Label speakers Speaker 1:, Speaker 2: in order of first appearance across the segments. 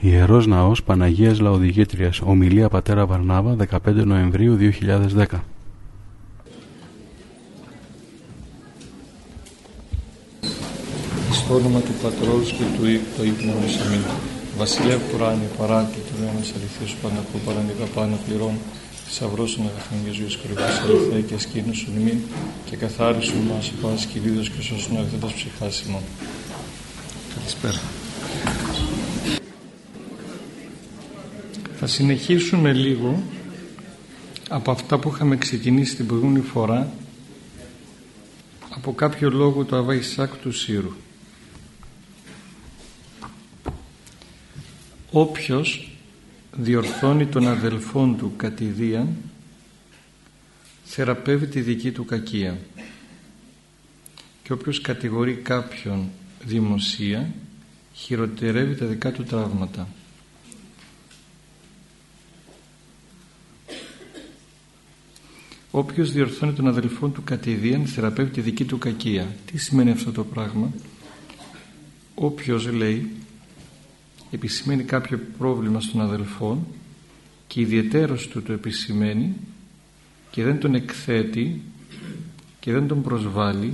Speaker 1: Ιερός Ναός Παναγίας Λαοδηγήτριας Ομιλία Πατέρα Βαρνάβα 15 Νοεμβρίου 2010
Speaker 2: Στο όνομα του Πατρός και του Υιού το Υπνόμος Αμήν. Βασιλεύ Κουράνη, παράκλητο Λέωνας αληθής, πανακού παρανικά πάνω πληρών, θησαυρός των αγαθών Ιησούς Χριστός, αληθέ και σκήνωσον ημίν και καθάρισον μας πάση κυλίδος και σώσον αγαθέτας ψυχάς ημών. Καλησπέρα. Θα συνεχίσουμε λίγο από αυτά που είχαμε ξεκινήσει την προηγούμενη φορά από κάποιο λόγο του Αβά Ισάκ του Σύρου. Όποιος διορθώνει τον αδελφόν του κατηδίαν θεραπεύει τη δική του κακία και όποιος κατηγορεί κάποιον δημοσία χειροτερεύει τα δικά του τραύματα. Όποιος διορθώνει τον αδελφό του κατηδίαν θεραπεύει τη δική του κακία. Τι σημαίνει αυτό το πράγμα; Όποιος λέει επισημαίνει κάποιο πρόβλημα στον αδελφό και ιδιαιτέρως του το επισημαίνει και δεν τον εκθέτει και δεν τον προσβάλλει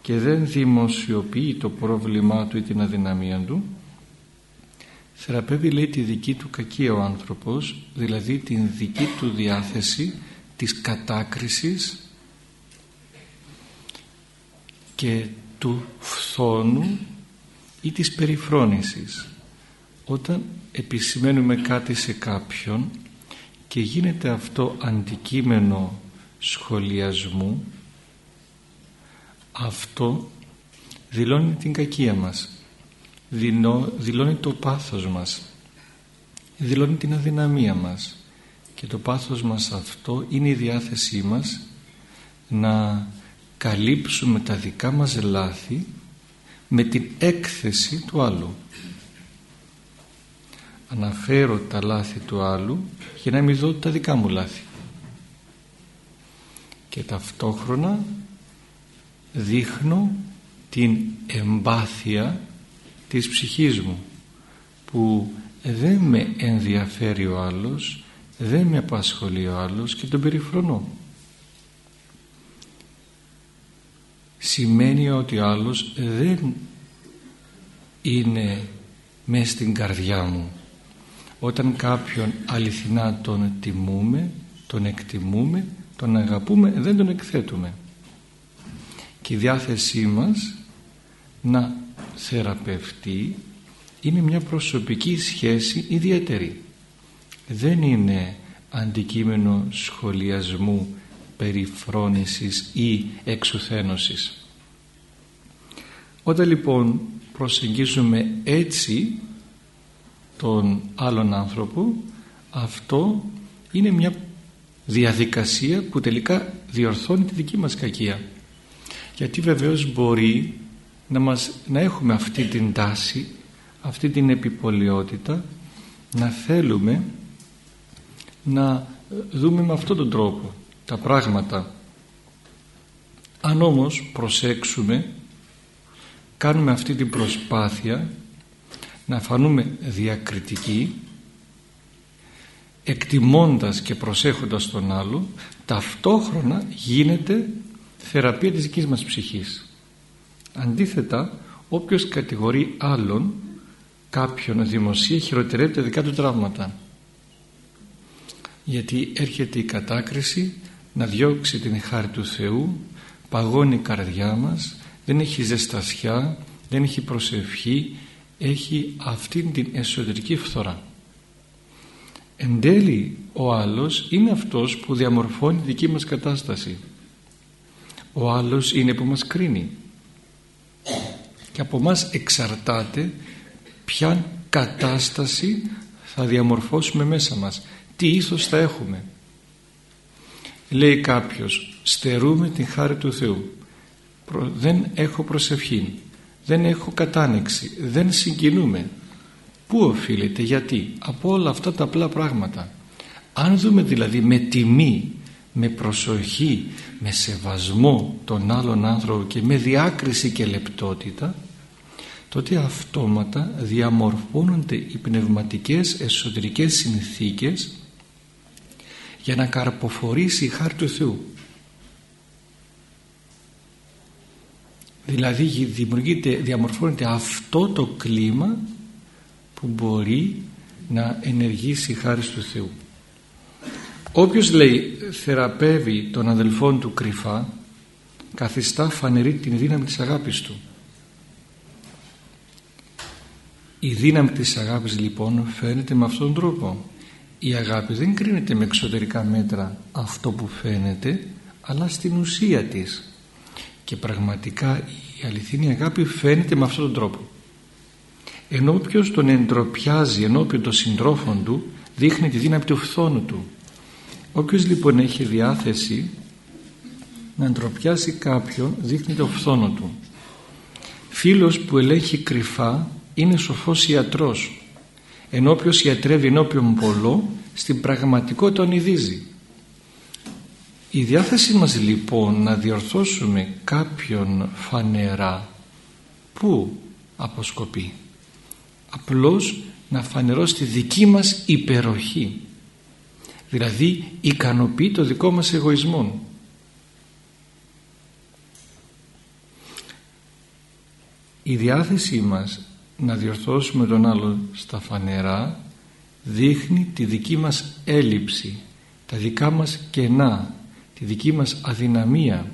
Speaker 2: και δεν δημοσιοποιεί το πρόβλημά του ή την αδυναμία του θεραπεύει λέει τη δική του κακία ο άνθρωπος δηλαδή την δική του διάθεση της κατάκρισης και του φθόνου ή της περιφρόνησης. Όταν επισημαίνουμε κάτι σε κάποιον και γίνεται αυτό αντικείμενο σχολιασμού αυτό δηλώνει την κακία μας δηλώνει το πάθος μας δηλώνει την αδυναμία μας και το πάθος μας αυτό είναι η διάθεσή μας να καλύψουμε τα δικά μας λάθη με την έκθεση του άλλου. Αναφέρω τα λάθη του άλλου για να μην δω τα δικά μου λάθη. Και ταυτόχρονα δείχνω την εμπάθεια της ψυχής μου που δεν με ενδιαφέρει ο άλλος δεν με απασχολεί ο άλλος και τον περιφρονώ. Σημαίνει ότι ο άλλος δεν είναι μέσα στην καρδιά μου. Όταν κάποιον αληθινά τον τιμούμε τον εκτιμούμε τον αγαπούμε δεν τον εκθέτουμε. Και η διάθεσή μας να θεραπευτεί είναι μια προσωπική σχέση ιδιαίτερη δεν είναι αντικείμενο σχολιασμού περιφρόνησης ή εξουθένωσης. Όταν λοιπόν προσεγγίζουμε έτσι τον άλλον άνθρωπο αυτό είναι μια διαδικασία που τελικά διορθώνει τη δική μας κακία. Γιατί βεβαίως μπορεί να, μας, να έχουμε αυτή την τάση αυτή την επιπολιότητα να θέλουμε να δούμε με αυτόν τον τρόπο τα πράγματα. Αν όμως προσέξουμε κάνουμε αυτή την προσπάθεια να φανούμε διακριτικοί εκτιμώντας και προσέχοντας τον άλλο ταυτόχρονα γίνεται θεραπεία της δικής μας ψυχής. Αντίθετα όποιος κατηγορεί άλλον κάποιον δημοσία χειροτερεύει τα δικά του τραύματα γιατί έρχεται η κατάκριση να διώξει την χάρη του Θεού παγώνει η καρδιά μας δεν έχει ζεστασιά δεν έχει προσευχή έχει αυτήν την εσωτερική φθορά. Εν τέλει ο άλλος είναι αυτός που διαμορφώνει τη δική μας κατάσταση. Ο άλλος είναι που μας κρίνει. Και από μας εξαρτάται ποια κατάσταση θα διαμορφώσουμε μέσα μας τι ήθος θα έχουμε. Λέει κάποιος στερούμε την χάρη του Θεού. Δεν έχω προσευχή δεν έχω κατάνεξη δεν συγκινούμε. Πού οφείλεται γιατί από όλα αυτά τα απλά πράγματα. Αν δούμε δηλαδή με τιμή με προσοχή με σεβασμό τον άλλον άνθρωπο και με διάκριση και λεπτότητα τότε αυτόματα διαμορφώνονται οι πνευματικές εσωτερικές συνθήκες για να καρποφορήσει η χάρη του Θεού. Δηλαδή δημιουργείται, διαμορφώνεται αυτό το κλίμα που μπορεί να ενεργήσει η χάρη του Θεού. Όποιος λέει θεραπεύει τον αδελφόν του κρυφά καθιστά φανερή την δύναμη της αγάπης του. Η δύναμη της αγάπης λοιπόν φαίνεται με αυτόν τον τρόπο. Η αγάπη δεν κρίνεται με εξωτερικά μέτρα αυτό που φαίνεται αλλά στην ουσία της. Και πραγματικά η αληθινή αγάπη φαίνεται με αυτόν τον τρόπο. Ενώ όποιος τον εντροπιάζει ενώπιον των συντρόφων του δείχνει τη δύναμη του φθόνου του. Όποιος λοιπόν έχει διάθεση να εντροπιάσει κάποιον δείχνει το φθόνο του. Φίλος που ελέγχει κρυφά είναι σοφός ιατρός ενώ όποιος ιατρεύει ενώπιον πολλό στην πραγματικότητα ονειδίζει. Η διάθεση μας λοιπόν να διορθώσουμε κάποιον φανερά πού αποσκοπεί; Απλώς να φανερώσει τη δική μας υπεροχή δηλαδή ικανοποιεί το δικό μας εγωισμό η διάθεσή μας να διορθώσουμε τον άλλο στα φανερά δείχνει τη δική μας έλλειψη τα δικά μας κενά τη δική μας αδυναμία.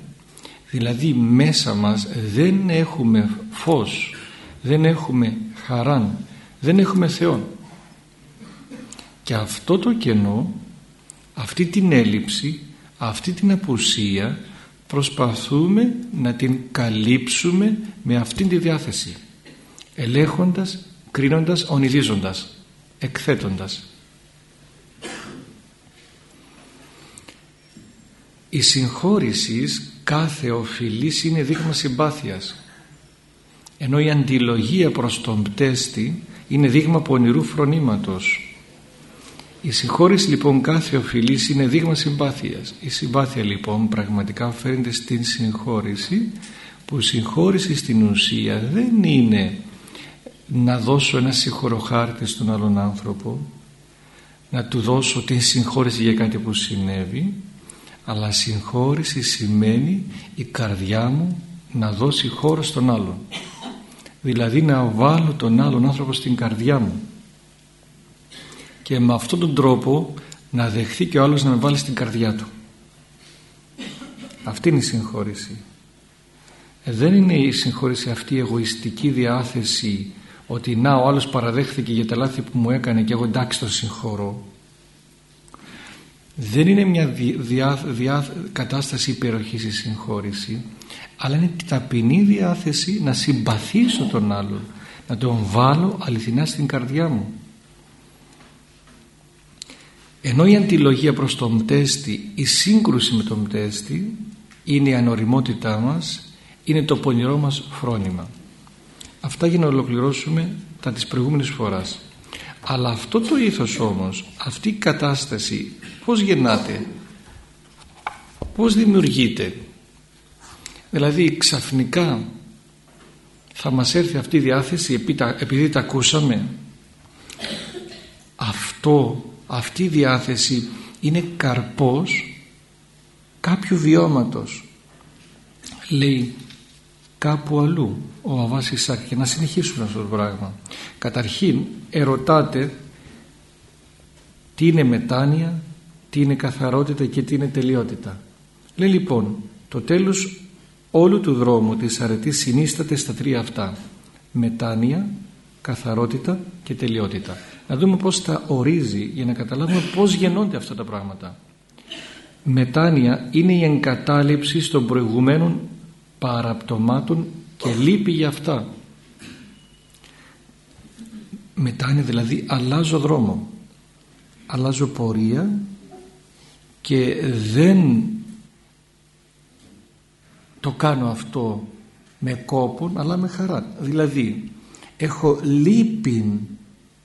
Speaker 2: Δηλαδή μέσα μας δεν έχουμε φως δεν έχουμε χαράν δεν έχουμε Θεό και αυτό το κενό αυτή την έλλειψη αυτή την απουσία προσπαθούμε να την καλύψουμε με αυτήν τη διάθεση ελέγχοντας, κρίνοντας, ονειδίζοντας εκθέτοντας. Η συγχώρηση κάθε οφειλής είναι δείγμα συμπάθειας ενώ η αντιλογία προς τον πτέστη είναι δείγμα πονηρού φρονήματος. Η συγχώρηση λοιπόν κάθε οφειλής είναι δείγμα συμπάθειας. Η συμπάθεια λοιπόν πραγματικά φέρνεται στην συγχώρηση που η συγχώρηση στην ουσία δεν είναι να δώσω ένα συγχωροχάρτη στον άλλον άνθρωπο να του δώσω την συγχώρηση για κάτι που συνέβη αλλά συγχώρηση σημαίνει η καρδιά μου να δώσει χώρο στον άλλον. Δηλαδή να βάλω τον άλλον άνθρωπο στην καρδιά μου. Και με αυτόν τον τρόπο να δεχθεί και ο άλλος να με βάλει στην καρδιά του. Αυτή είναι η συγχώρηση. Ε, δεν είναι η συγχώρηση αυτή η εγωιστική διάθεση ότι να ο άλλος παραδέχθηκε για τα λάθη που μου έκανε και εγώ εντάξει τον συγχωρώ. Δεν είναι μια διά, διά, κατάσταση υπεροχής η συγχώρηση αλλά είναι ταπεινή διάθεση να συμπαθήσω τον άλλον να τον βάλω αληθινά στην καρδιά μου. Ενώ η αντιλογία προς τον μτέστη η σύγκρουση με τον μτέστη είναι η ανοριμότητά μας είναι το πονηρό μας φρόνημα αυτά για να ολοκληρώσουμε τα της προηγούμενης φοράς. Αλλά αυτό το ήθος όμως αυτή η κατάσταση πως γεννάται πως δημιουργείται. Δηλαδή ξαφνικά θα μας έρθει αυτή η διάθεση επειδή τα ακούσαμε. Αυτό αυτή η διάθεση είναι καρπός κάποιου βιώματος. Λέει κάπου αλλού ο Αβάς Ισάκ και να συνεχίσουμε αυτό το πράγμα. Καταρχήν ερωτάτε τι είναι μετάνοια τι είναι καθαρότητα και τι είναι τελειότητα. Λέει λοιπόν το τέλος όλου του δρόμου της αρετής συνίσταται στα τρία αυτά. Μετάνοια, καθαρότητα και τελειότητα. Να δούμε πως τα ορίζει για να καταλάβουμε πως γεννώνται αυτά τα πράγματα. Μετάνοια είναι η εγκατάλειψη των προηγουμένων παραπτωμάτων και λείπει για αυτά. Μετάνοια δηλαδή αλλάζω δρόμο. Αλλάζω πορεία και δεν το κάνω αυτό με κόπον αλλά με χαρά. Δηλαδή έχω λύπη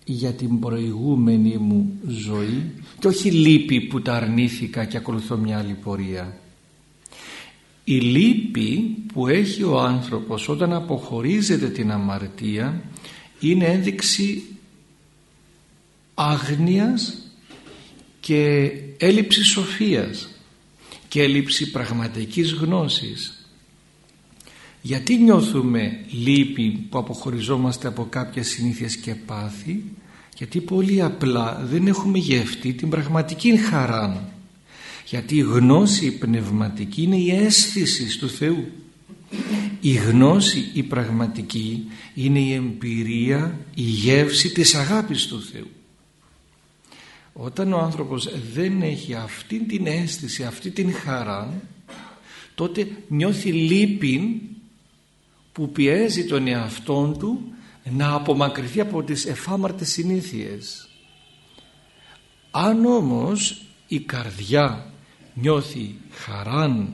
Speaker 2: για την προηγούμενη μου ζωή και όχι λύπη που τα αρνήθηκα και ακολουθώ μια άλλη πορεία η λύπη που έχει ο άνθρωπος όταν αποχωρίζεται την αμαρτία είναι ένδειξη άγνοιας και έλλειψης σοφίας και έλλειψη πραγματικής γνώσης. Γιατί νιώθουμε λύπη που αποχωριζόμαστε από κάποιες συνήθειες και πάθη; Γιατί πολύ απλά δεν έχουμε γευτεί την πραγματική χαρά γιατί η γνώση πνευματική είναι η αίσθηση του Θεού. Η γνώση η πραγματική είναι η εμπειρία η γεύση της αγάπης του Θεού. Όταν ο άνθρωπος δεν έχει αυτή την αίσθηση αυτή την χαρά τότε νιώθει λύπη που πιέζει τον εαυτόν του να απομακρυνθεί από τις εφάμαρτες συνήθειες. Αν όμως η καρδιά νιώθει χαράν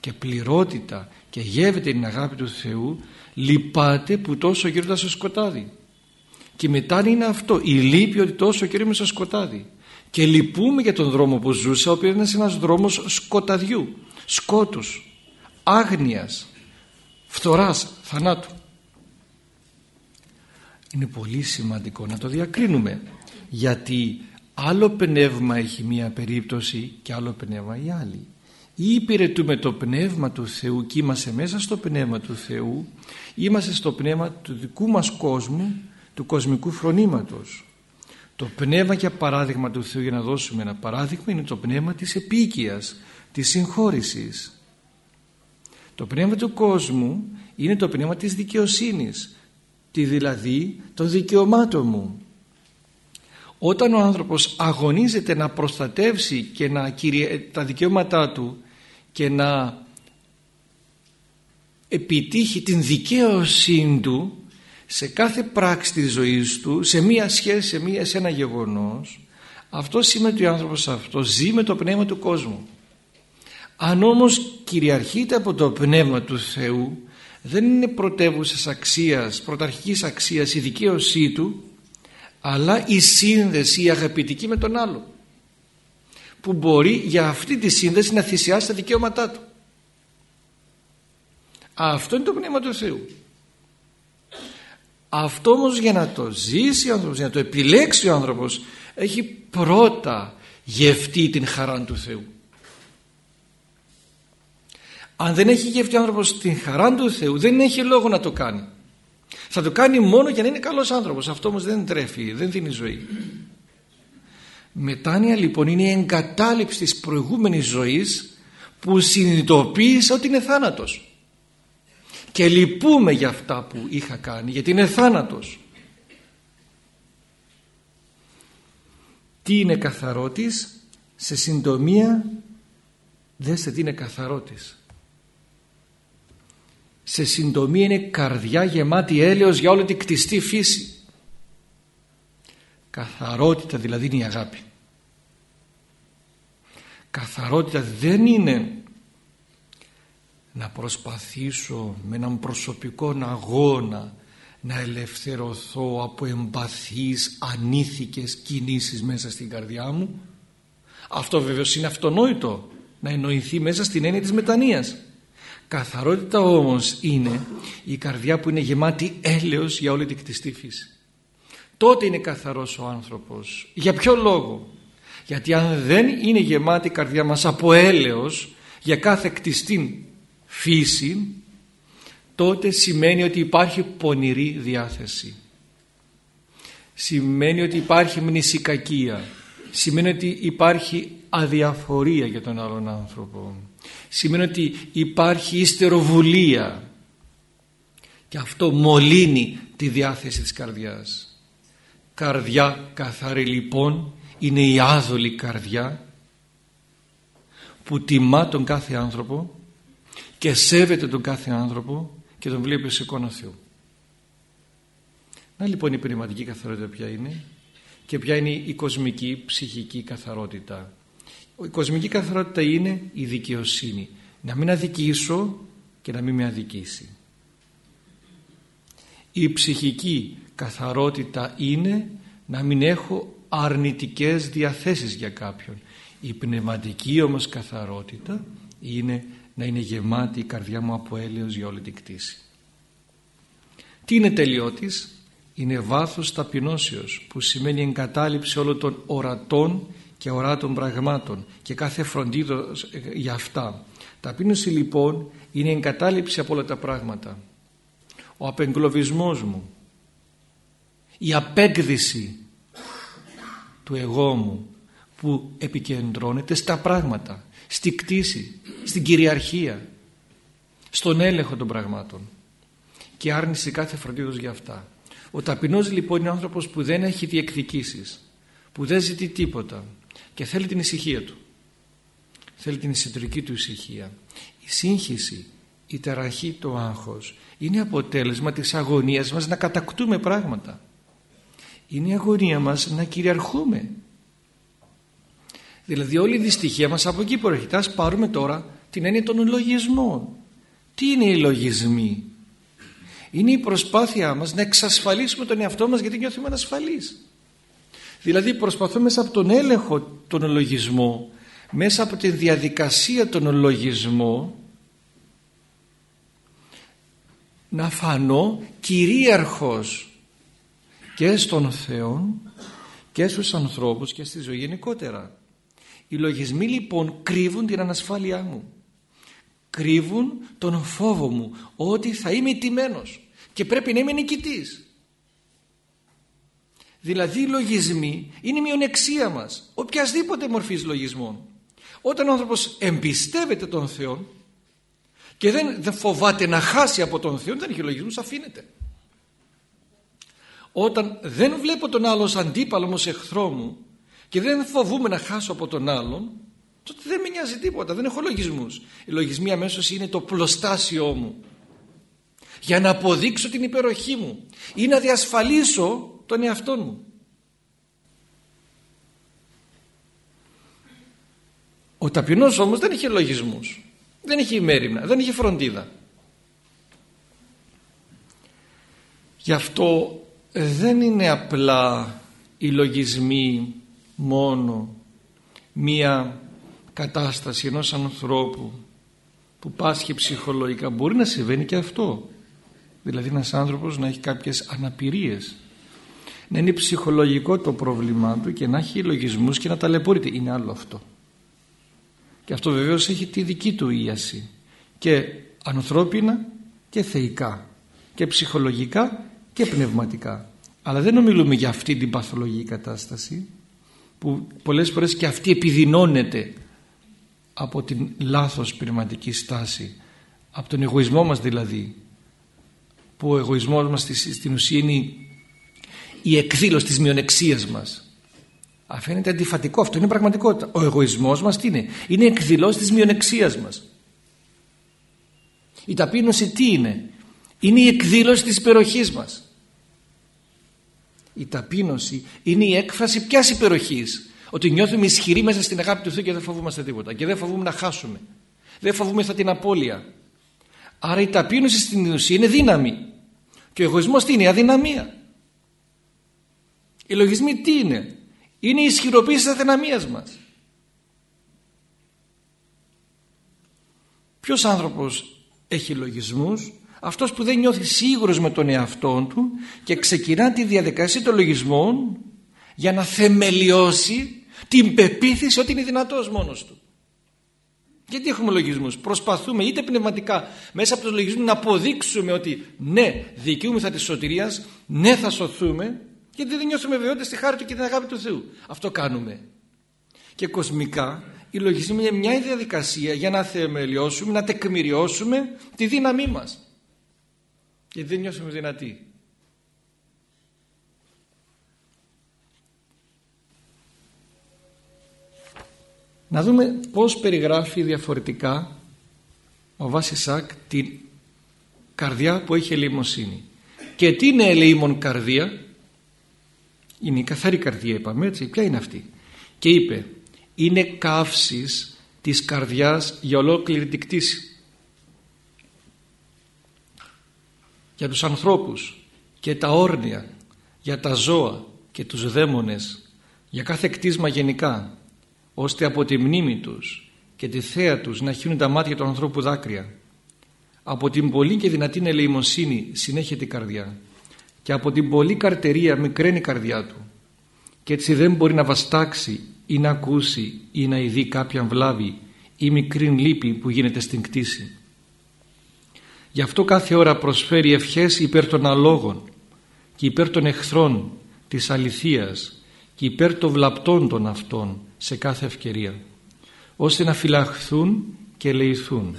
Speaker 2: και πληρότητα και γεύεται την αγάπη του Θεού λυπάται που τόσο γύρω στο σκοτάδι. Και μετά είναι αυτό η λύπη ότι τόσο καιρό είμαι στο σκοτάδι. Και λυπούμε για τον δρόμο που ζούσα ο οποίος είναι ένας δρόμος σκοταδιού σκότους, άγνοιας φθοράς, θανάτου. Είναι πολύ σημαντικό να το διακρίνουμε γιατί άλλο πνεύμα έχει μία περίπτωση και άλλο πνεύμα η άλλη. Ή υπηρετούμε το πνεύμα του Θεού και είμαστε μέσα στο πνεύμα του Θεού είμαστε στο πνεύμα του δικού μας κόσμου του κοσμικού φρονήματος. Το πνεύμα για παράδειγμα του Θεού για να δώσουμε ένα παράδειγμα είναι το πνεύμα της επίκειας της συγχώρησης. Το πνεύμα του κόσμου είναι το πνεύμα της δικαιοσύνης τη δηλαδή των δικαιωμάτων μου όταν ο άνθρωπος αγωνίζεται να προστατεύσει και να κυριε... τα δικαιώματά του και να επιτύχει την δικαίωσή του σε κάθε πράξη της ζωής του σε μία σχέση, σε, μία, σε ένα γεγονός αυτό σημαίνει ότι ο άνθρωπος αυτό ζει με το πνεύμα του κόσμου. Αν όμως κυριαρχείται από το πνεύμα του Θεού δεν είναι πρωτεύουσας αξίας, πρωταρχικής αξίας η δικαίωσή του αλλά η σύνδεση η αγαπητική με τον άλλο που μπορεί για αυτή τη σύνδεση να θυσιάσει τα δικαιώματά του. Αυτό είναι το πνεύμα του Θεού. Αυτό όμως για να το ζήσει ο άνθρωπος για να το επιλέξει ο άνθρωπος έχει πρώτα γευτεί την χαρά του Θεού. Αν δεν έχει γευτεί ο άνθρωπος την χαρά του Θεού δεν έχει λόγο να το κάνει θα το κάνει μόνο για να είναι καλός άνθρωπος. Αυτό όμως δεν τρέφει, δεν δίνει ζωή. Μετάνοια λοιπόν είναι η εγκατάλειψη της προηγούμενης ζωής που συνειδητοποίησε ότι είναι θάνατος. Και λυπούμε για αυτά που είχα κάνει γιατί είναι θάνατος. Τι είναι καθαρότης; Σε συντομία δέστε τι είναι καθαρότης σε συντομία είναι καρδιά γεμάτη έλεος για όλη την κτιστή φύση. Καθαρότητα δηλαδή είναι η αγάπη. Καθαρότητα δεν είναι να προσπαθήσω με έναν προσωπικό αγώνα να ελευθερωθώ από εμπαθείς ανήθικες κινήσεις μέσα στην καρδιά μου. Αυτό βεβαίως είναι αυτονόητο να εννοηθεί μέσα στην έννοια της μετανοίας καθαρότητα όμως είναι η καρδιά που είναι γεμάτη έλεος για όλη την κτιστή φύση. Τότε είναι καθαρός ο άνθρωπος. Για ποιο λόγο; Γιατί αν δεν είναι γεμάτη η καρδιά μας από έλεος για κάθε κτιστή φύση τότε σημαίνει ότι υπάρχει πονηρή διάθεση. Σημαίνει ότι υπάρχει μνησικακία. Σημαίνει ότι υπάρχει αδιαφορία για τον άλλον άνθρωπο σημαίνει ότι υπάρχει υστεροβουλία και αυτό μολύνει τη διάθεση της καρδιάς καρδιά καθαρή λοιπόν είναι η άδολη καρδιά που τιμά τον κάθε άνθρωπο και σέβεται τον κάθε άνθρωπο και τον βλέπει ως εικόνα Θεού. Να λοιπόν η πνευματική καθαρότητα ποια είναι και ποια είναι η κοσμική ψυχική καθαρότητα. Η κοσμική καθαρότητα είναι η δικαιοσύνη. Να μην αδικήσω και να μην με αδικήσει. Η ψυχική καθαρότητα είναι να μην έχω αρνητικές διαθέσεις για κάποιον. Η πνευματική όμως καθαρότητα είναι να είναι γεμάτη η καρδιά μου από έλεος για όλη την κτήση. Τι είναι τελειώτης; Είναι βάθος ταπεινώσεως που σημαίνει εγκατάλειψη όλων των ορατών και οράτων πραγμάτων και κάθε φροντίδος για αυτά. Ταπείνωση λοιπόν είναι εγκατάλειψη από όλα τα πράγματα. Ο απεγκλωβισμός μου, η απέκδυση του εγώ μου που επικεντρώνεται στα πράγματα, στη κτήση, στην κυριαρχία, στον έλεγχο των πραγμάτων και άρνηση κάθε φροντίδος για αυτά. Ο ταπεινός λοιπόν είναι άνθρωπος που δεν έχει διεκδικήσεις, που δεν ζητεί τίποτα και θέλει την ησυχία του. Θέλει την εσωτερική του ησυχία. Η σύγχυση, η τεραχή, το άγχος είναι αποτέλεσμα της αγωνίας μας να κατακτούμε πράγματα. Είναι η αγωνία μας να κυριαρχούμε. Δηλαδή όλη η δυστυχία μας από εκεί προέρχεται. Ας πάρουμε τώρα την έννοια των λογισμών. Τι είναι οι λογισμοί; Είναι η προσπάθειά μας να εξασφαλίσουμε τον εαυτό μας γιατί νιώθουμε ανασφαλείς. Δηλαδή προσπαθούμε μέσα από τον έλεγχο των λογισμών, μέσα από τη διαδικασία των λογισμών να φανώ κυρίαρχος και στον Θεό και στους ανθρώπους και στη ζωή γενικότερα. Οι λογισμοί λοιπόν κρύβουν την ανασφάλειά μου. Κρύβουν τον φόβο μου ότι θα είμαι τιμένος και πρέπει να είμαι νικητής. Δηλαδή οι λογισμοί είναι η μειονεξία μας. Οποιασδήποτε μορφής λογισμών. Όταν ο άνθρωπος εμπιστεύεται τον Θεό και δεν, δεν φοβάται να χάσει από τον Θεό, δεν έχει λογισμούς, αφήνεται. Όταν δεν βλέπω τον άλλο ως αντίπαλο, ως εχθρό μου και δεν φοβούμαι να χάσω από τον άλλον, τότε δεν με νοιάζει τίποτα, δεν έχω λογισμούς. Οι λογισμοί αμέσως είναι το πλωστάσιό μου για να αποδείξω την υπεροχή μου ή να διασφαλίσω τον εαυτό μου. Ο ταπεινός όμως δεν είχε λογισμούς, δεν είχε ημέρημνα, δεν είχε φροντίδα. Γι' αυτό δεν είναι απλά οι λογισμοί μόνο μία κατάσταση ενός ανθρώπου που πάσχει ψυχολογικά μπορεί να συμβαίνει και αυτό δηλαδή ένας άνθρωπος να έχει κάποιες αναπηρίες να είναι ψυχολογικό το πρόβλημά του και να έχει λογισμούς και να ταλαιπωρείται. Είναι άλλο αυτό. Και αυτό βεβαίως έχει τη δική του ίαση. Και ανθρώπινα και θεϊκά. Και ψυχολογικά και πνευματικά. Αλλά δεν ομιλούμε για αυτή την παθολογική κατάσταση που πολλές φορές και αυτή επιδεινώνεται από την λάθος πνευματική στάση από τον εγωισμό μας δηλαδή που ο εγωισμός μας στην ουσία είναι η εκδήλωση της μειονεξίας μας. Αφαίνεται αντιφατικό αυτό είναι πραγματικότητα. Ο εγωισμός μας τι είναι; Είναι εκδηλώση της μειονεξίας μας. Η ταπείνωση τι είναι; Είναι η εκδήλωση της υπεροχής μας. Η ταπείνωση είναι η έκφραση ποιας υπεροχής ότι νιώθουμε ισχυροί μέσα στην αγάπη του Θεού και δεν φοβούμαστε τίποτα και δεν φοβούμε να χάσουμε. Δεν φοβούμε θα την απώλεια. Άρα η ταπείνωση στην ουσία είναι δύναμη. Και ο εγωισμός τι είναι; Η αδυναμία οι λογισμοί τι είναι; Είναι η ισχυροποίηση της αδυναμίας μας ποιος άνθρωπος έχει λογισμούς; Αυτός που δεν νιώθει σίγουρος με τον εαυτό του και ξεκινά τη διαδικασία των λογισμών για να θεμελιώσει την πεποίθηση ότι είναι δυνατός μόνος του. Γιατί έχουμε λογισμούς; Προσπαθούμε είτε πνευματικά μέσα από τους λογισμούς να αποδείξουμε ότι ναι δικαιούμεθα της σωτηρίας, ναι θα σωθούμε γιατί δεν νιώθουμε βεβαιότητα στη χάρη του και την αγάπη του Θεού. Αυτό κάνουμε. Και κοσμικά η λογισμοί είναι μια διαδικασία για να θεμελιώσουμε, να τεκμηριώσουμε τη δύναμή μας. Γιατί δεν νιώθουμε δυνατοί. Να δούμε πώς περιγράφει διαφορετικά ο Βάσισακ την καρδιά που έχει ελεημοσύνη. Και τι είναι ελεήμον καρδία; Είναι η καθαρή καρδία είπαμε έτσι. Ποια είναι αυτή; Και είπε είναι καύσης της καρδιάς για ολόκληρη την κτήση. Για τους ανθρώπους και τα όρνια, για τα ζώα και τους δαίμονες, για κάθε κτίσμα γενικά ώστε από τη μνήμη τους και τη θέα τους να χύνουν τα μάτια του ανθρώπου δάκρυα. Από την πολύ και δυνατή ελεημοσύνη συνέχεται η καρδιά και από την πολύ καρτερία μικραίνει η καρδιά του και έτσι δεν μπορεί να βαστάξει ή να ακούσει ή να ειδεί κάποια βλάβη ή μικρή λύπη που γίνεται στην κτήση. Γι' αυτό κάθε ώρα προσφέρει ευχές υπέρ των αλόγων και υπέρ των εχθρών της αληθείας και υπέρ των βλαπτών των αυτών σε κάθε ευκαιρία ώστε να φυλαχθούν και ελεηθούν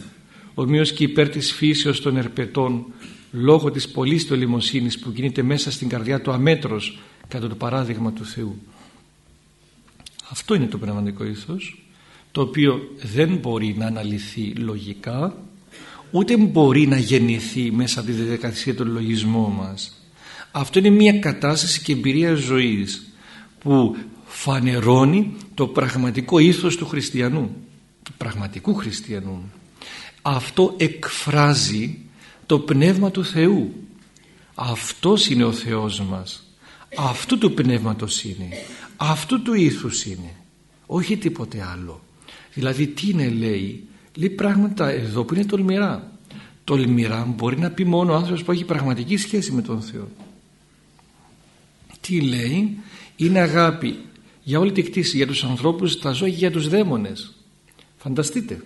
Speaker 2: ομοίως και υπέρ της φύσεως των ερπετών λόγω της πολλής τολιμοσύνης που κινείται μέσα στην καρδιά του αμέτρος κατά το παράδειγμα του Θεού. Αυτό είναι το πνευματικό ήθος το οποίο δεν μπορεί να αναλυθεί λογικά ούτε μπορεί να γεννηθεί μέσα από τη διαδικασία του λογισμού μας. Αυτό είναι μια κατάσταση και εμπειρία ζωής που φανερώνει το πραγματικό ήθος του χριστιανού, του πραγματικού χριστιανού. Αυτό εκφράζει το πνεύμα του Θεού. Αυτός είναι ο Θεός μας. Αυτού του πνεύματος είναι. Αυτού του ήθους είναι. Όχι τίποτε άλλο. Δηλαδή τι είναι λέει. Λέει πράγματα εδώ που είναι τολμηρά. Τολμηρά μπορεί να πει μόνο ο άνθρωπος που έχει πραγματική σχέση με τον Θεό. Τι λέει. Είναι αγάπη για όλη τη κτήση, για τους ανθρώπους, τα ζώα και για τους δαίμονες. Φανταστείτε.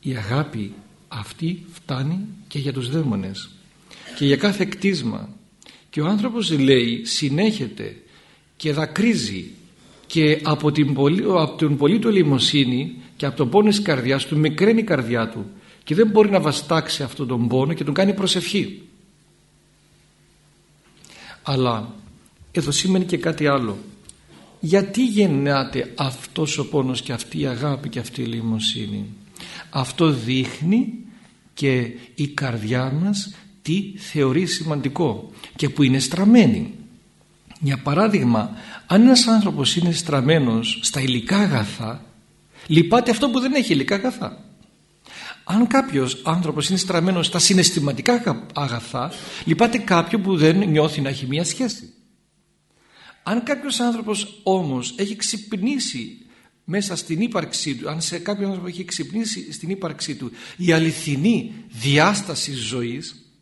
Speaker 2: Η αγάπη αυτή φτάνει και για τους δαίμονες και για κάθε κτίσμα. Και ο άνθρωπος λέει συνέχεται και δακρύζει και από την πολύ, από την πολύ του ελεημοσύνη και από τον πόνο της καρδιάς του μικραίνει η καρδιά του και δεν μπορεί να βαστάξει αυτόν τον πόνο και τον κάνει προσευχή. Αλλά εδώ σημαίνει και κάτι άλλο. Γιατί γεννάται αυτός ο πόνος και αυτή η αγάπη και αυτή η ελεημοσύνη αυτό δείχνει και η καρδιά μας τι θεωρεί σημαντικό και που είναι στραμμένη. Για παράδειγμα, αν ένας άνθρωπος είναι στραμμένος στα υλικά αγαθά, λυπάται αυτό που δεν έχει υλικά αγαθά. Αν κάποιος άνθρωπος είναι στραμμένος στα συναισθηματικά αγαθά, λυπάται κάποιο που δεν νιώθει να έχει μία σχέση. Αν κάποιος άνθρωπος όμως έχει ξυπνήσει μέσα στην ύπαρξή του, αν σε κάποιον άνθρωπο έχει ξυπνήσει στην ύπαρξή του η αληθινή διάσταση ζωής,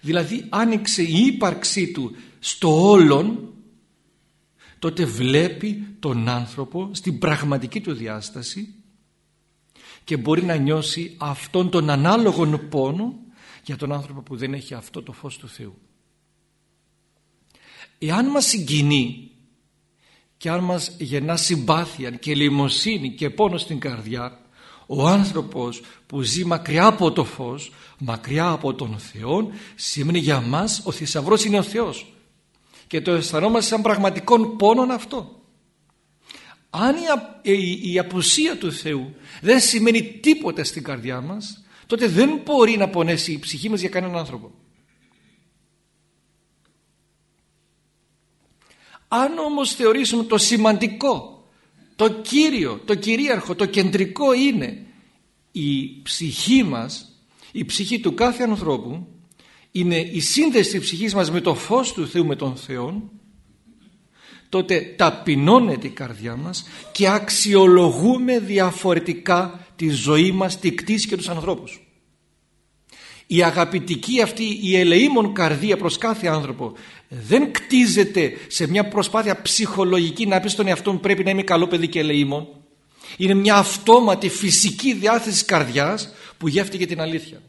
Speaker 2: δηλαδή άνοιξε η ύπαρξή του στο όλον, τότε βλέπει τον άνθρωπο στην πραγματική του διάσταση και μπορεί να νιώσει αυτόν τον ανάλογον πόνο για τον άνθρωπο που δεν έχει αυτό το φως του Θεού. Εάν μας συγκινεί και αν μας γεννά συμπάθεια και λιμοσύνη και πόνο στην καρδιά ο άνθρωπος που ζει μακριά από το φως μακριά από τον Θεό σημαίνει για μας ο θησαυρός είναι ο Θεός και το αισθανόμαστε σαν πραγματικών πόνων αυτό. Αν η, η απουσία του Θεού δεν σημαίνει τίποτα στην καρδιά μας τότε δεν μπορεί να πονέσει η ψυχή μας για κανέναν άνθρωπο Αν όμως θεωρήσουμε το σημαντικό, το κύριο, το κυρίαρχο, το κεντρικό είναι η ψυχή μας, η ψυχή του κάθε ανθρώπου, είναι η σύνδεση της ψυχής μας με το φως του Θεού, με τον Θεό, τότε ταπεινώνεται η καρδιά μας και αξιολογούμε διαφορετικά τη ζωή μας, τη κτήση και τους ανθρώπους η αγαπητική αυτή η ελεήμων καρδία προς κάθε άνθρωπο δεν κτίζεται σε μια προσπάθεια ψυχολογική να πεις στον εαυτό μου πρέπει να είμαι καλό παιδί και ελεήμων είναι μια αυτόματη φυσική διάθεση της καρδιάς που γεύτηκε την αλήθεια.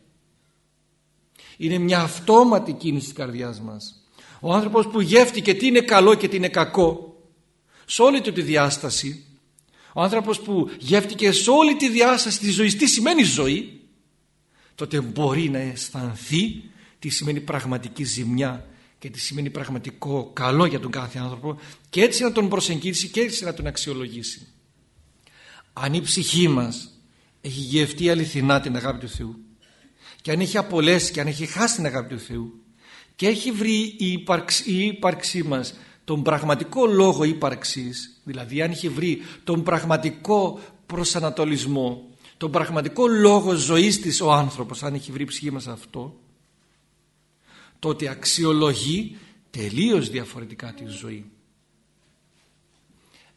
Speaker 2: Είναι μια αυτόματη κίνηση της καρδιάς μας. Ο άνθρωπος που γεύτηκε τι είναι καλό και τι είναι κακό σε όλη του τη διάσταση ο άνθρωπος που γεύτηκε σε όλη τη διάσταση της ζωής τι σημαίνει ζωή τότε μπορεί να αισθανθεί τι σημαίνει πραγματική ζημιά και τι σημαίνει πραγματικό καλό για τον κάθε άνθρωπο και έτσι να τον προσεγγίσει και έτσι να τον αξιολογήσει. Αν η ψυχή μας έχει γευτεί αληθινά την αγάπη του Θεού και αν έχει απολέσει και αν έχει χάσει την αγάπη του Θεού και έχει βρει η ύπαρξή, η ύπαρξή μας τον πραγματικό λόγο ύπαρξης δηλαδή αν έχει βρει τον πραγματικό προσανατολισμό τον πραγματικό λόγο ζωής της ο άνθρωπος αν έχει βρει ψυχή μας αυτό τότε αξιολογεί τελείως διαφορετικά τη ζωή.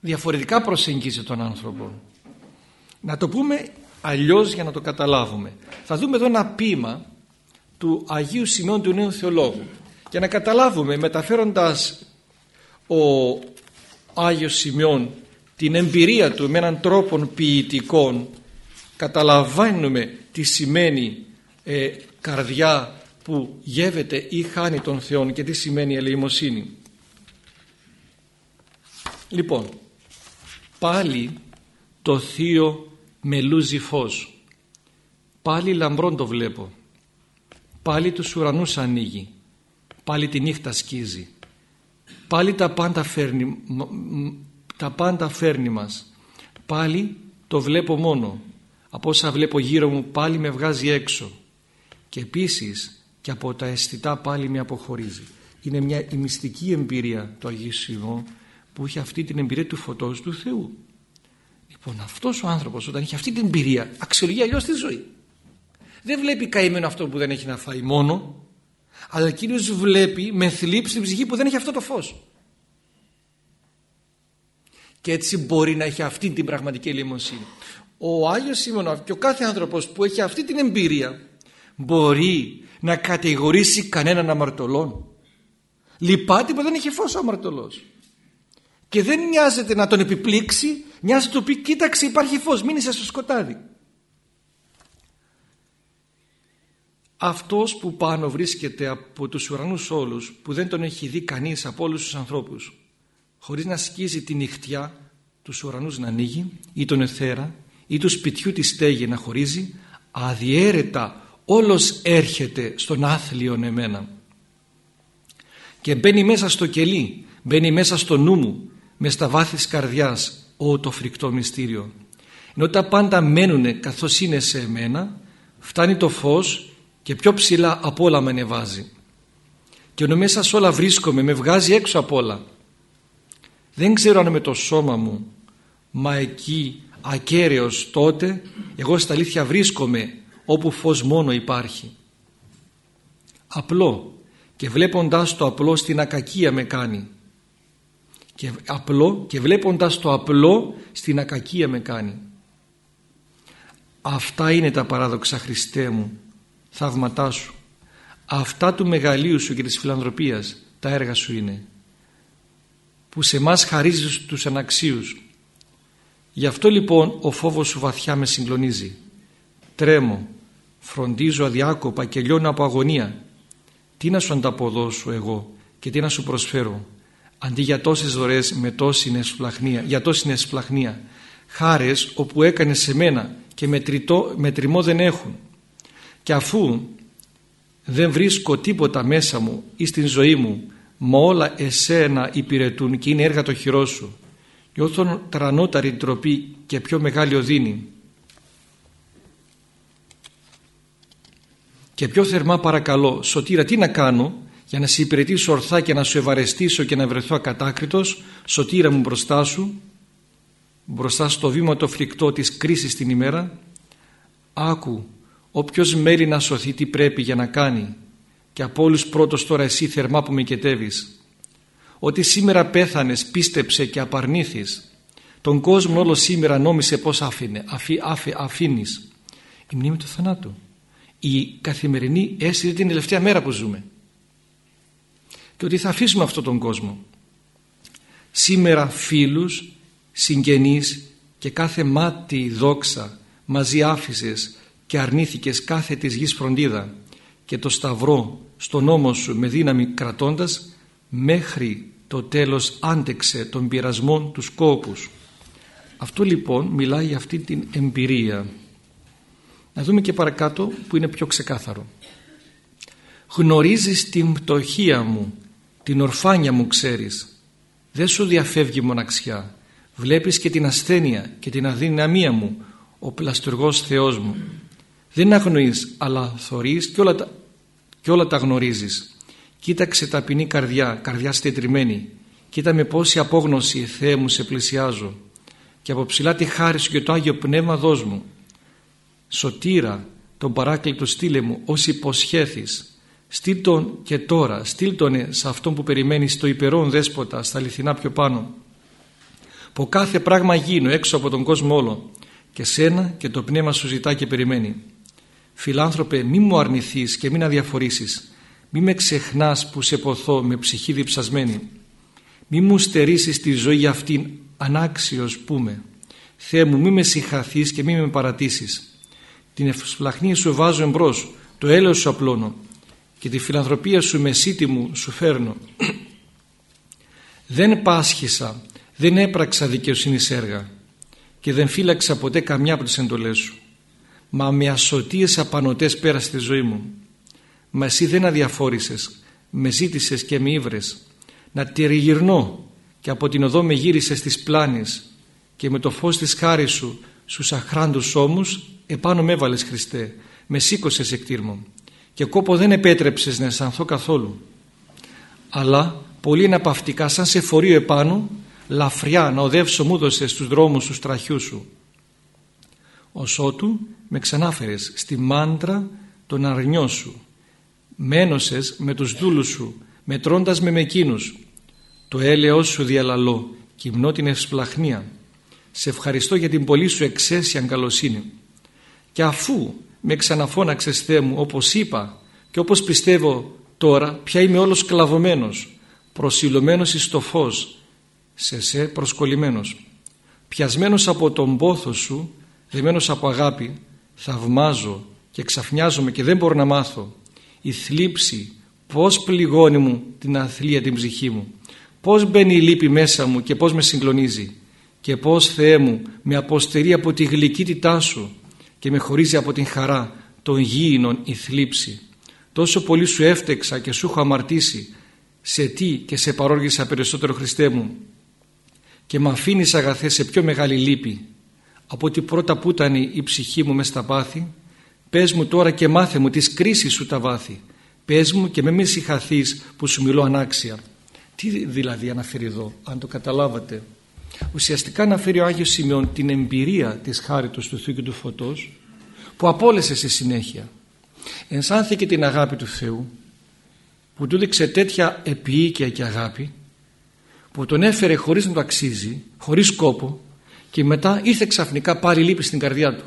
Speaker 2: Διαφορετικά προσεγγίζει τον άνθρωπο. Να το πούμε αλλιώς για να το καταλάβουμε. Θα δούμε εδώ ένα ποίημα του Αγίου Σημεών του Νέου Θεολόγου. Για να καταλάβουμε μεταφέροντας ο Άγιος Σημειών την εμπειρία του με έναν τρόπο ποιητικών καταλαβαίνουμε τι σημαίνει ε, καρδιά που γεύεται ή χάνει τον Θεό και τι σημαίνει ελεημοσύνη. Λοιπόν, πάλι το θείο μελούζει φως. Πάλι λαμπρόν το βλέπω. Πάλι τους ουρανούς ανοίγει. Πάλι τη νύχτα σκίζει. Πάλι τα πάντα φέρνει, τα πάντα φέρνει μας. Πάλι το βλέπω μόνο. Από όσα βλέπω γύρω μου πάλι με βγάζει έξω. Και επίσης και από τα αισθητά πάλι με αποχωρίζει. Είναι μια η μυστική εμπειρία το Αγίου που έχει αυτή την εμπειρία του φωτός του Θεού. Λοιπόν αυτός ο άνθρωπος όταν έχει αυτή την εμπειρία αξιολογεί αλλιώς τη ζωή. Δεν βλέπει καημένο αυτό που δεν έχει να φάει μόνο αλλά εκείνος βλέπει με θλίψη την ψυχή που δεν έχει αυτό το φως. Και έτσι μπορεί να έχει αυτή την πραγματική ελεημοσύνη. Ο Άγιος Σίμωνο και ο κάθε άνθρωπος που έχει αυτή την εμπειρία μπορεί να κατηγορήσει κανέναν αμαρτωλόν. Λυπάται που δεν έχει φως ο αμαρτωλός. Και δεν νοιάζεται να τον επιπλήξει, νοιάζεται να του πει κοίταξε υπάρχει φως, μείνει στο σκοτάδι. Αυτός που πάνω βρίσκεται από τους ουρανούς όλους που δεν τον έχει δει κανείς από όλους τους ανθρώπους χωρίς να σκίζει τη νυχτιά τους ουρανούς να ανοίγει ή τον εθέρα ή του σπιτιού της στέγη να χωρίζει αδιέρετα όλος έρχεται στον άθλιον εμένα. Και μπαίνει μέσα στο κελί μπαίνει μέσα στο νου μου μες στα βάθη της καρδιάς ό το φρικτό μυστήριο. Ενώ τα πάντα μένουν καθώς είναι σε εμένα φτάνει το φως και πιο ψηλά από όλα με ανεβάζει. Και ενώ μέσα σε όλα βρίσκομαι με βγάζει έξω από όλα. Δεν ξέρω αν με το σώμα μου μα εκεί ακέραιος τότε εγώ στα αλήθεια βρίσκομαι όπου φως μόνο υπάρχει. Απλό και βλέποντας το απλό στην ακακία με κάνει. Και απλό και βλέποντας το απλό στην ακακία με κάνει. Αυτά είναι τα παράδοξα Χριστέ μου θαύματά σου. Αυτά του μεγαλείου σου και της φιλανθρωπίας τα έργα σου είναι που σε μας χαρίζεις τους αναξίους γι' αυτό λοιπόν ο φόβος σου βαθιά με συγκλονίζει. Τρέμω φροντίζω αδιάκοπα και λιώνω από αγωνία. Τι να σου ανταποδώσω εγώ και τι να σου προσφέρω αντί για τόσες δωρές με τόση εσπλαχνία, για τόση εσπλαχνία χάρες όπου έκανες σε μένα και με, τριτό, με τριμό δεν έχουν. Και αφού δεν βρίσκω τίποτα μέσα μου ή στην ζωή μου μα όλα εσένα υπηρετούν και είναι έργα το χειρό σου νιώθω τρανόταρη τροπή και πιο μεγάλη οδύνη. Και πιο θερμά παρακαλώ Σωτήρα τι να κάνω για να σε υπηρετήσω ορθά και να σου ευαρεστήσω και να βρεθώ ακατάκριτος Σωτήρα μου μπροστά σου μπροστά στο βήμα το φρικτό της κρίσης την ημέρα. Άκου όποιος μέλει να σωθεί τι πρέπει για να κάνει. Και από όλους πρώτος τώρα εσύ θερμά που με κετεύεις ότι σήμερα πέθανες πίστεψε και απαρνήθης τον κόσμο όλο σήμερα νόμισε πως άφηνε, αφή, αφή, αφήνεις. Η μνήμη του θανάτου. Η καθημερινή αίσθηση την τελευταία μέρα που ζούμε. Και ότι θα αφήσουμε αυτόν τον κόσμο. Σήμερα φίλους συγγενείς και κάθε μάτι δόξα μαζί άφησες και αρνήθηκες κάθε της γης φροντίδα και το σταυρό στον νόμο σου με δύναμη κρατώντας μέχρι το τέλος άντεξε των πειρασμών τους κόπους. Αυτό λοιπόν μιλάει για αυτή την εμπειρία. Να δούμε και παρακάτω που είναι πιο ξεκάθαρο. Γνωρίζεις την πτωχία μου, την ορφάνια μου ξέρεις. Δεν σου διαφεύγει μοναξιά. Βλέπεις και την ασθένεια και την αδυναμία μου, ο πλαστουργός Θεός μου. Δεν αγνοείς αλλά θωρείς και όλα τα, και όλα τα γνωρίζεις. Κοίταξε ταπεινή καρδιά, καρδιά στετριμένη. Κοίτα με πόση απόγνωση, Θεέ μου, σε πλησιάζω. Και από ψηλά τη χάρη σου και το Άγιο Πνεύμα δώσ' μου. Σωτήρα, τον παράκλητο στείλε μου, ως υποσχέθης. Στείλ τον και τώρα, στείλ τον σε αυτόν που περιμένει στο υπερόν δέσποτα, στα αληθινά πιο πάνω. Που κάθε πράγμα γίνω έξω από τον κόσμο όλο και σένα και το πνεύμα σου ζητά και περιμένει. Φιλάνθρωπε μη μου αρνηθείς και μην αδιαφορήσεις. Μη με ξεχνάς που σε ποθώ με ψυχή διψασμένη. Μη μου στερήσεις τη ζωή αυτήν ανάξιος πούμε. Θεέ μου μη με συγχαθείς και μη με παρατήσεις. Την ευσπλαχνία σου βάζω εμπρός, το έλεος σου απλώνω και τη φιλανθρωπία σου μεσίτη μου σου φέρνω. δεν πάσχησα, δεν έπραξα δικαιοσύνης έργα και δεν φύλαξα ποτέ καμιά από τις εντολές σου. Μα με ασωτίες απανοτές πέρασε τη ζωή μου. Μα εσύ δεν αδιαφόρησες, με ζήτησες και με ύβρες. Να τριγυρνώ και από την οδό με γύρισες στις πλάνες και με το φως της χάρης σου στους αχράντους ώμους επάνω με έβαλες Χριστέ, με σήκωσες εκτήρμο και κόπο δεν επέτρεψες να αισθανθώ καθόλου. Αλλά πολύ ναπαυτικά σαν σε φορείο επάνω λαφριά να οδεύσω μου δώσες στους δρόμους τους τραχιούς σου. Ως ότου με ξανάφερες στη μάντρα των αρνιών σου. Μένωσες με τους δούλους σου, μετρώντας με μεκίνους. Το έλεος σου διαλαλώ, κυμνώ την ευσπλαχνία. Σε ευχαριστώ για την πολύ σου εξαίσια καλοσύνη. Και αφού με ξαναφώναξες Θεέ μου όπως είπα και όπως πιστεύω τώρα πια είμαι όλος κλαβωμένος, προσιλωμένος εις το φως σε σε προσκολλημένος πιασμένος από τον πόθο σου δεμένος από αγάπη θαυμάζω και ξαφνιάζομαι και δεν μπορώ να μάθω η θλίψη. Πως πληγώνει μου την αθλία την ψυχή μου. Πως μπαίνει η λύπη μέσα μου και πως με συγκλονίζει. Και πως Θεέ μου με αποστερεί από τη γλυκύτητά σου και με χωρίζει από την χαρά των γήινων η θλίψη. Τόσο πολύ σου έφτεξα και σου έχω αμαρτήσει. Σε τι και σε παρόργησα περισσότερο Χριστέ μου. Και με αφήνεις αγαθέ σε πιο μεγάλη λύπη. Από ότι πρώτα που ήταν η ψυχή μου μες στα πάθη πες μου τώρα και μάθε μου τις κρίσεις σου τα βάθη. Πες μου και με μη συγχαθείς που σου μιλώ ανάξια. Τι δηλαδή αναφέρει εδώ αν το καταλάβατε; Ουσιαστικά αναφέρει ο Άγιος Σημειών την εμπειρία της χάριτος του Θεού και του Φωτός που απόλυσε σε συνέχεια. Ενσάνθηκε την αγάπη του Θεού που του δείξε τέτοια επίοικια και αγάπη που τον έφερε χωρίς να το αξίζει, χωρίς κόπο και μετά ήρθε ξαφνικά πάλι λύπη στην καρδιά του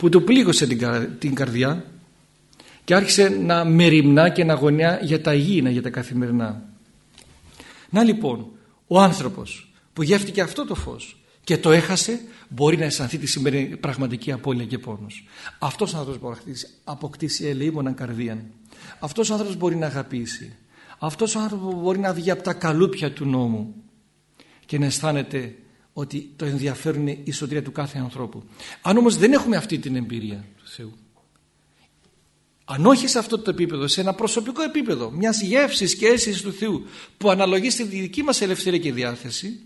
Speaker 2: που του πλήγωσε την, καρδιά και άρχισε να μεριμνά και να γωνιά για τα υγιεινά, για τα καθημερινά. Να λοιπόν, ο άνθρωπος που γεύτηκε αυτό το φως και το έχασε μπορεί να αισθανθεί τη σημερινή πραγματική απώλεια και πόνος. Αυτός ο άνθρωπος μπορεί να αποκτήσει ελεήμονα καρδία. Αυτός ο άνθρωπος μπορεί να αγαπήσει αυτός ο άνθρωπος μπορεί να βγει από τα καλούπια του νόμου και να αισθάνεται ότι το ενδιαφέρον είναι η σωτηρία του κάθε ανθρώπου. Αν όμως δεν έχουμε αυτή την εμπειρία του Θεού, αν όχι σε αυτό το επίπεδο, σε ένα προσωπικό επίπεδο, μιας γεύσης και αίσθησης του Θεού που αναλογεί στη δική μας ελευθερία και διάθεση,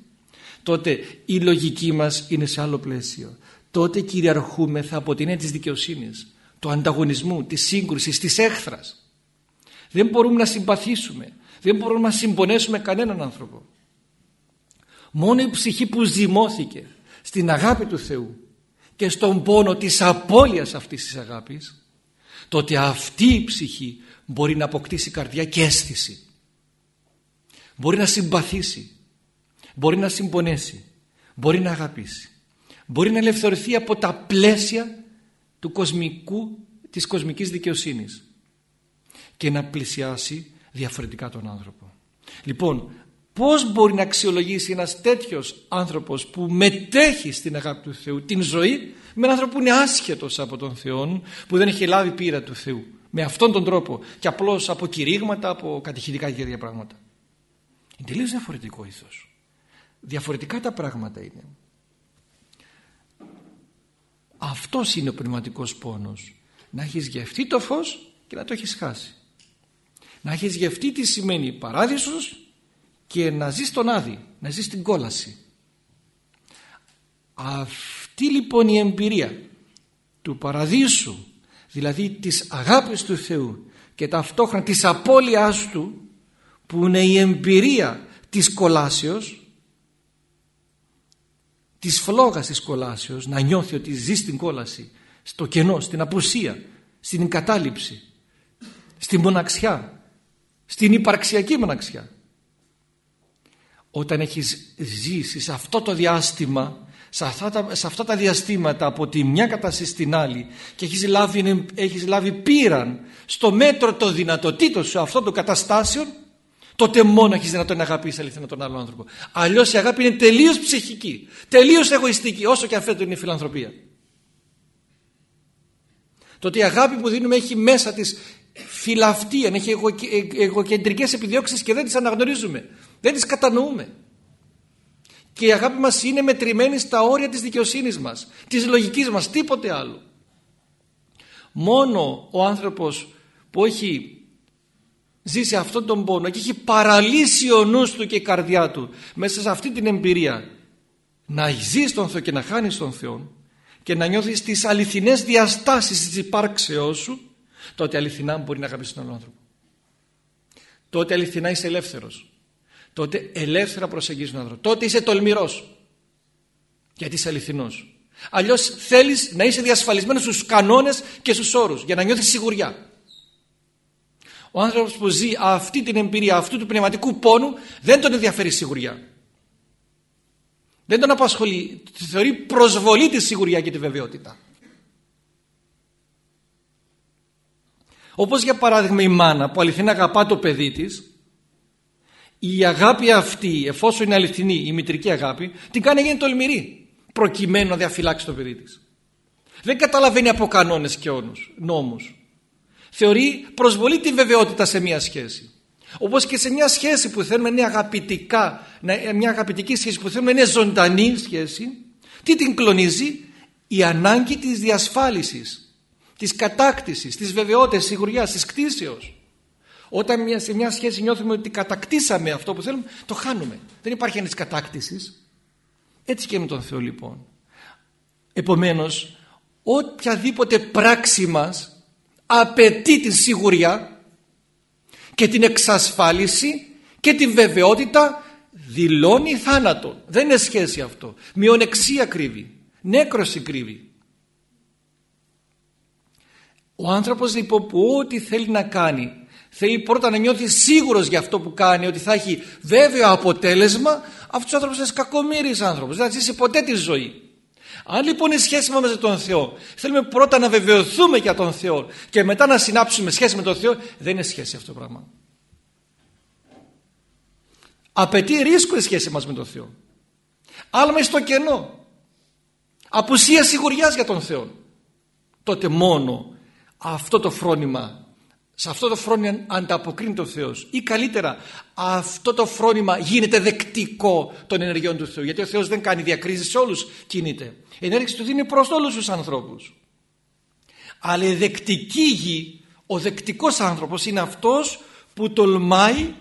Speaker 2: τότε η λογική μας είναι σε άλλο πλαίσιο. Τότε κυριαρχούμεθα από την έννοια της δικαιοσύνης, του ανταγωνισμού, της σύγκρουσης, της έχθρας. Δεν μπορούμε να συμπαθήσουμε. Δεν μπορούμε να συμπονέσουμε κανέναν άνθρωπο. Μόνο η ψυχή που ζυμώθηκε στην αγάπη του Θεού και στον πόνο της απώλειας αυτής της αγάπης τότε αυτή η ψυχή μπορεί να αποκτήσει καρδιά και αίσθηση. Μπορεί να συμπαθήσει. Μπορεί να συμπονέσει. Μπορεί να αγαπήσει. Μπορεί να ελευθερωθεί από τα πλαίσια του κοσμικού, της κοσμικής δικαιοσύνης και να πλησιάσει διαφορετικά τον άνθρωπο. Λοιπόν, πώς μπορεί να αξιολογήσει ένας τέτοιος άνθρωπος που μετέχει στην αγάπη του Θεού την ζωή με έναν άνθρωπο που είναι άσχετος από τον Θεό, που δεν έχει λάβει πείρα του Θεού. Με αυτόν τον τρόπο και απλώς από κηρύγματα, από κατηχητικά και τέτοια πράγματα. Είναι τελείως διαφορετικό ήθος. Διαφορετικά τα πράγματα είναι. Αυτός είναι ο πνευματικός πόνος. Να έχεις γευτεί το φως και να το έχεις χάσει να έχεις γευτεί τι σημαίνει παράδεισος και να ζεις τον άδει, να ζεις την κόλαση. Αυτή λοιπόν η εμπειρία του παραδείσου, δηλαδή της αγάπης του Θεού και ταυτόχρονα της απώλειάς του που είναι η εμπειρία της κολάσεως της φλόγας της κολάσεως να νιώθει ότι ζει στην κόλαση στο κενό, στην απουσία στην εγκατάλειψη στην μοναξιά στην υπαρξιακή μοναξιά. Όταν έχεις ζήσει σε αυτό το διάστημα σε αυτά, τα, σε αυτά τα διαστήματα από τη μια κατάσταση στην άλλη και έχεις λάβει, έχεις λάβει πείραν στο μέτρο των δυνατοτήτων σου αυτών των καταστάσεων τότε μόνο έχεις δυνατόν να αγαπήσεις αληθινά τον άλλο άνθρωπο. Αλλιώς η αγάπη είναι τελείως ψυχική, τελείως εγωιστική όσο και αυτό είναι η φιλανθρωπία. Το ότι η αγάπη που δίνουμε έχει μέσα της φιλαυτία, έχει εγω, εγωκεντρικές επιδιώξεις και δεν τις αναγνωρίζουμε, δεν τις κατανοούμε. Και η αγάπη μας είναι μετρημένη στα όρια της δικαιοσύνης μας, της λογικής μας, τίποτε άλλο. Μόνο ο άνθρωπος που έχει ζήσει αυτόν τον πόνο και έχει παραλύσει ο νους του και η καρδιά του μέσα σε αυτή την εμπειρία να ζει στον Θεό και να χάνει τον Θεό και να νιώθεις τις αληθινές διαστάσεις της υπάρξεώς σου τότε αληθινά μπορεί να αγαπήσεις τον άνθρωπο. Τότε αληθινά είσαι ελεύθερος. Τότε ελεύθερα προσεγγίζεις τον άνθρωπο. Τότε είσαι τολμηρός. Γιατί είσαι αληθινός. Αλλιώς θέλεις να είσαι διασφαλισμένος στους κανόνες και στους όρους για να νιώθεις σιγουριά. Ο άνθρωπος που ζει αυτή την εμπειρία αυτού του πνευματικού πόνου δεν τον ενδιαφέρει σιγουριά. Δεν τον απασχολεί. Θεωρεί προσβολή της σιγουριά και τη βεβαιότητα. Όπως για παράδειγμα η μάνα που αληθινά αγαπά το παιδί της η αγάπη αυτή εφόσον είναι αληθινή η μητρική αγάπη την κάνει να γίνει τολμηρή προκειμένου να διαφυλάξει το παιδί της. Δεν καταλαβαίνει από κανόνες και όνους, νόμους. Θεωρεί προσβολή τη βεβαιότητα σε μια σχέση. Όπως και σε μια σχέση που θέλουμε να είναι αγαπητικά, μια αγαπητική σχέση που θέλουμε να είναι ζωντανή σχέση, τι την κλονίζει, η ανάγκη της διασφάλισης, της κατάκτησης, της βεβαιότητας, της σιγουριάς, της κτήσεως. Όταν σε μια σχέση νιώθουμε ότι κατακτήσαμε αυτό που θέλουμε, το χάνουμε. Δεν υπάρχει ένας κατάκτησης. Έτσι και με τον Θεό λοιπόν. Επομένως, οποιαδήποτε πράξη μας απαιτεί τη σιγουριά και την εξασφάλιση και την βεβαιότητα δηλώνει θάνατο. Δεν είναι σχέση αυτό. Μειονεξία κρύβει. Νέκρωση κρύβει. Ο άνθρωπος λοιπόν που ό,τι θέλει να κάνει θέλει πρώτα να νιώθει σίγουρος για αυτό που κάνει ότι θα έχει βέβαιο αποτέλεσμα αυτός ο άνθρωπος είναι κακομύρης άνθρωπος δεν θα ζήσει ποτέ τη ζωή. Αν λοιπόν η σχέση μας με τον Θεό θέλουμε πρώτα να βεβαιωθούμε για τον Θεό και μετά να συνάψουμε σχέση με τον Θεό δεν είναι σχέση αυτό το πράγμα. Απαιτεί ρίσκο η σχέση μας με τον Θεό. Άλμα στο κενό. Απουσία σιγουριάς για τον Θεό. Τότε μόνο αυτό το φρόνημα σε αυτό το φρόνημα ανταποκρίνει ο Θεός. Ή καλύτερα αυτό το φρόνημα γίνεται δεκτικό των ενεργειών του Θεού. Γιατί ο Θεός δεν κάνει διακρίσεις σε όλους κινείται. Η ενέργεια του δίνει προς όλους τους ανθρώπους. Αλλά η δεκτική γη ο δεκτικός άνθρωπος είναι αυτός που τολμάει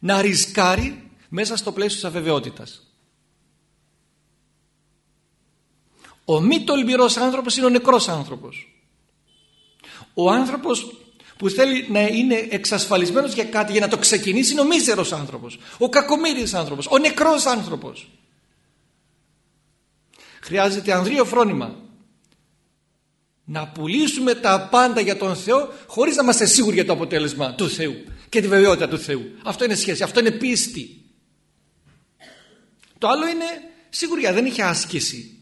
Speaker 2: να ρισκάρει μέσα στο πλαίσιο της αβεβαιότητας. Ο μη τολμηρός άνθρωπος είναι ο νεκρός άνθρωπος. Ο άνθρωπος που θέλει να είναι εξασφαλισμένος για κάτι για να το ξεκινήσει είναι ο μίζερος άνθρωπος ο κακομύρης άνθρωπος, ο νεκρός άνθρωπος. Χρειάζεται ανδρείο φρόνημα. Να πουλήσουμε τα πάντα για τον Θεό χωρίς να είμαστε σίγουροι για το αποτέλεσμα του Θεού και τη βεβαιότητα του Θεού. Αυτό είναι σχέση, αυτό είναι πίστη. Το άλλο είναι σίγουρια δεν έχει άσκηση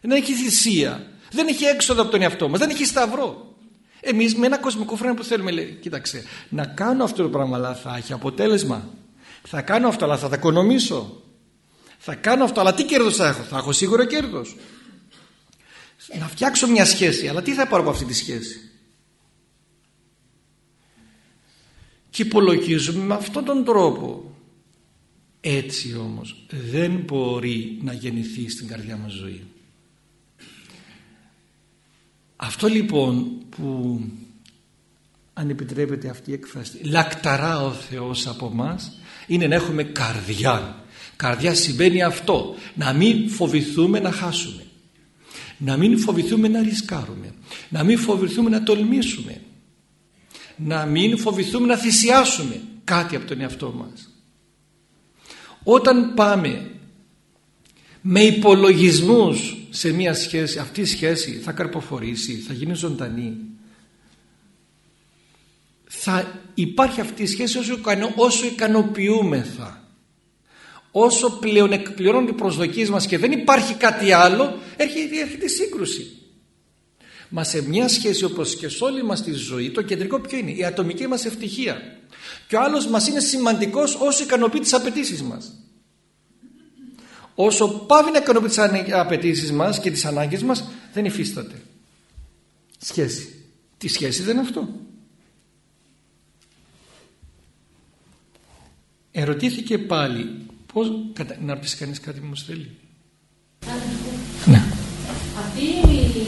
Speaker 2: δεν έχει θυσία δεν έχει έξοδο από τον εαυτό μας δεν έχει σταυρό Εμείς με ένα κοσμικό φρένο που θέλουμε, λέει, κοίταξε, να κάνω αυτό το πράγμα, αλλά θα έχει αποτέλεσμα. Θα κάνω αυτό, αλλά θα τα οικονομήσω. Θα κάνω αυτό, αλλά τι κέρδος θα έχω; Θα έχω σίγουρο κέρδος. Να φτιάξω μια σχέση, αλλά τι θα πάρω από αυτή τη σχέση; Και υπολογίζουμε με αυτόν τον τρόπο. Έτσι όμως δεν μπορεί να γεννηθεί στην καρδιά μας ζωή. Αυτό λοιπόν που αν επιτρέπετε αυτή η έκφραση λακταρά ο Θεός από μας είναι να έχουμε καρδιά. Καρδιά σημαίνει αυτό να μην φοβηθούμε να χάσουμε να μην φοβηθούμε να ρισκάρουμε να μην φοβηθούμε να τολμήσουμε να μην φοβηθούμε να θυσιάσουμε κάτι από τον εαυτό μας όταν πάμε με υπολογισμούς σε μια σχέση αυτή η σχέση θα καρποφορήσει θα γίνει ζωντανή. Θα υπάρχει αυτή η σχέση όσο, όσο ικανοποιούμεθα. Όσο πλέον εκπληρώνουν οι προσδοκίες μας και δεν υπάρχει κάτι άλλο έρχεται, έρχεται σύγκρουση. Μα σε μια σχέση όπως και σε όλη μας τη ζωή το κεντρικό ποιο είναι; Η ατομική μας ευτυχία. Και ο άλλος μας είναι σημαντικός όσο ικανοποιεί τις απαιτήσεις μας όσο πάβει να ικανοποιεί τις απαιτήσεις μας και τις ανάγκες μας δεν υφίσταται σχέση τη σχέση δεν είναι αυτό; Ερωτήθηκε πάλι πώς να πεις κανείς κάτι που μας θέλει;
Speaker 3: Ναι. Αυτή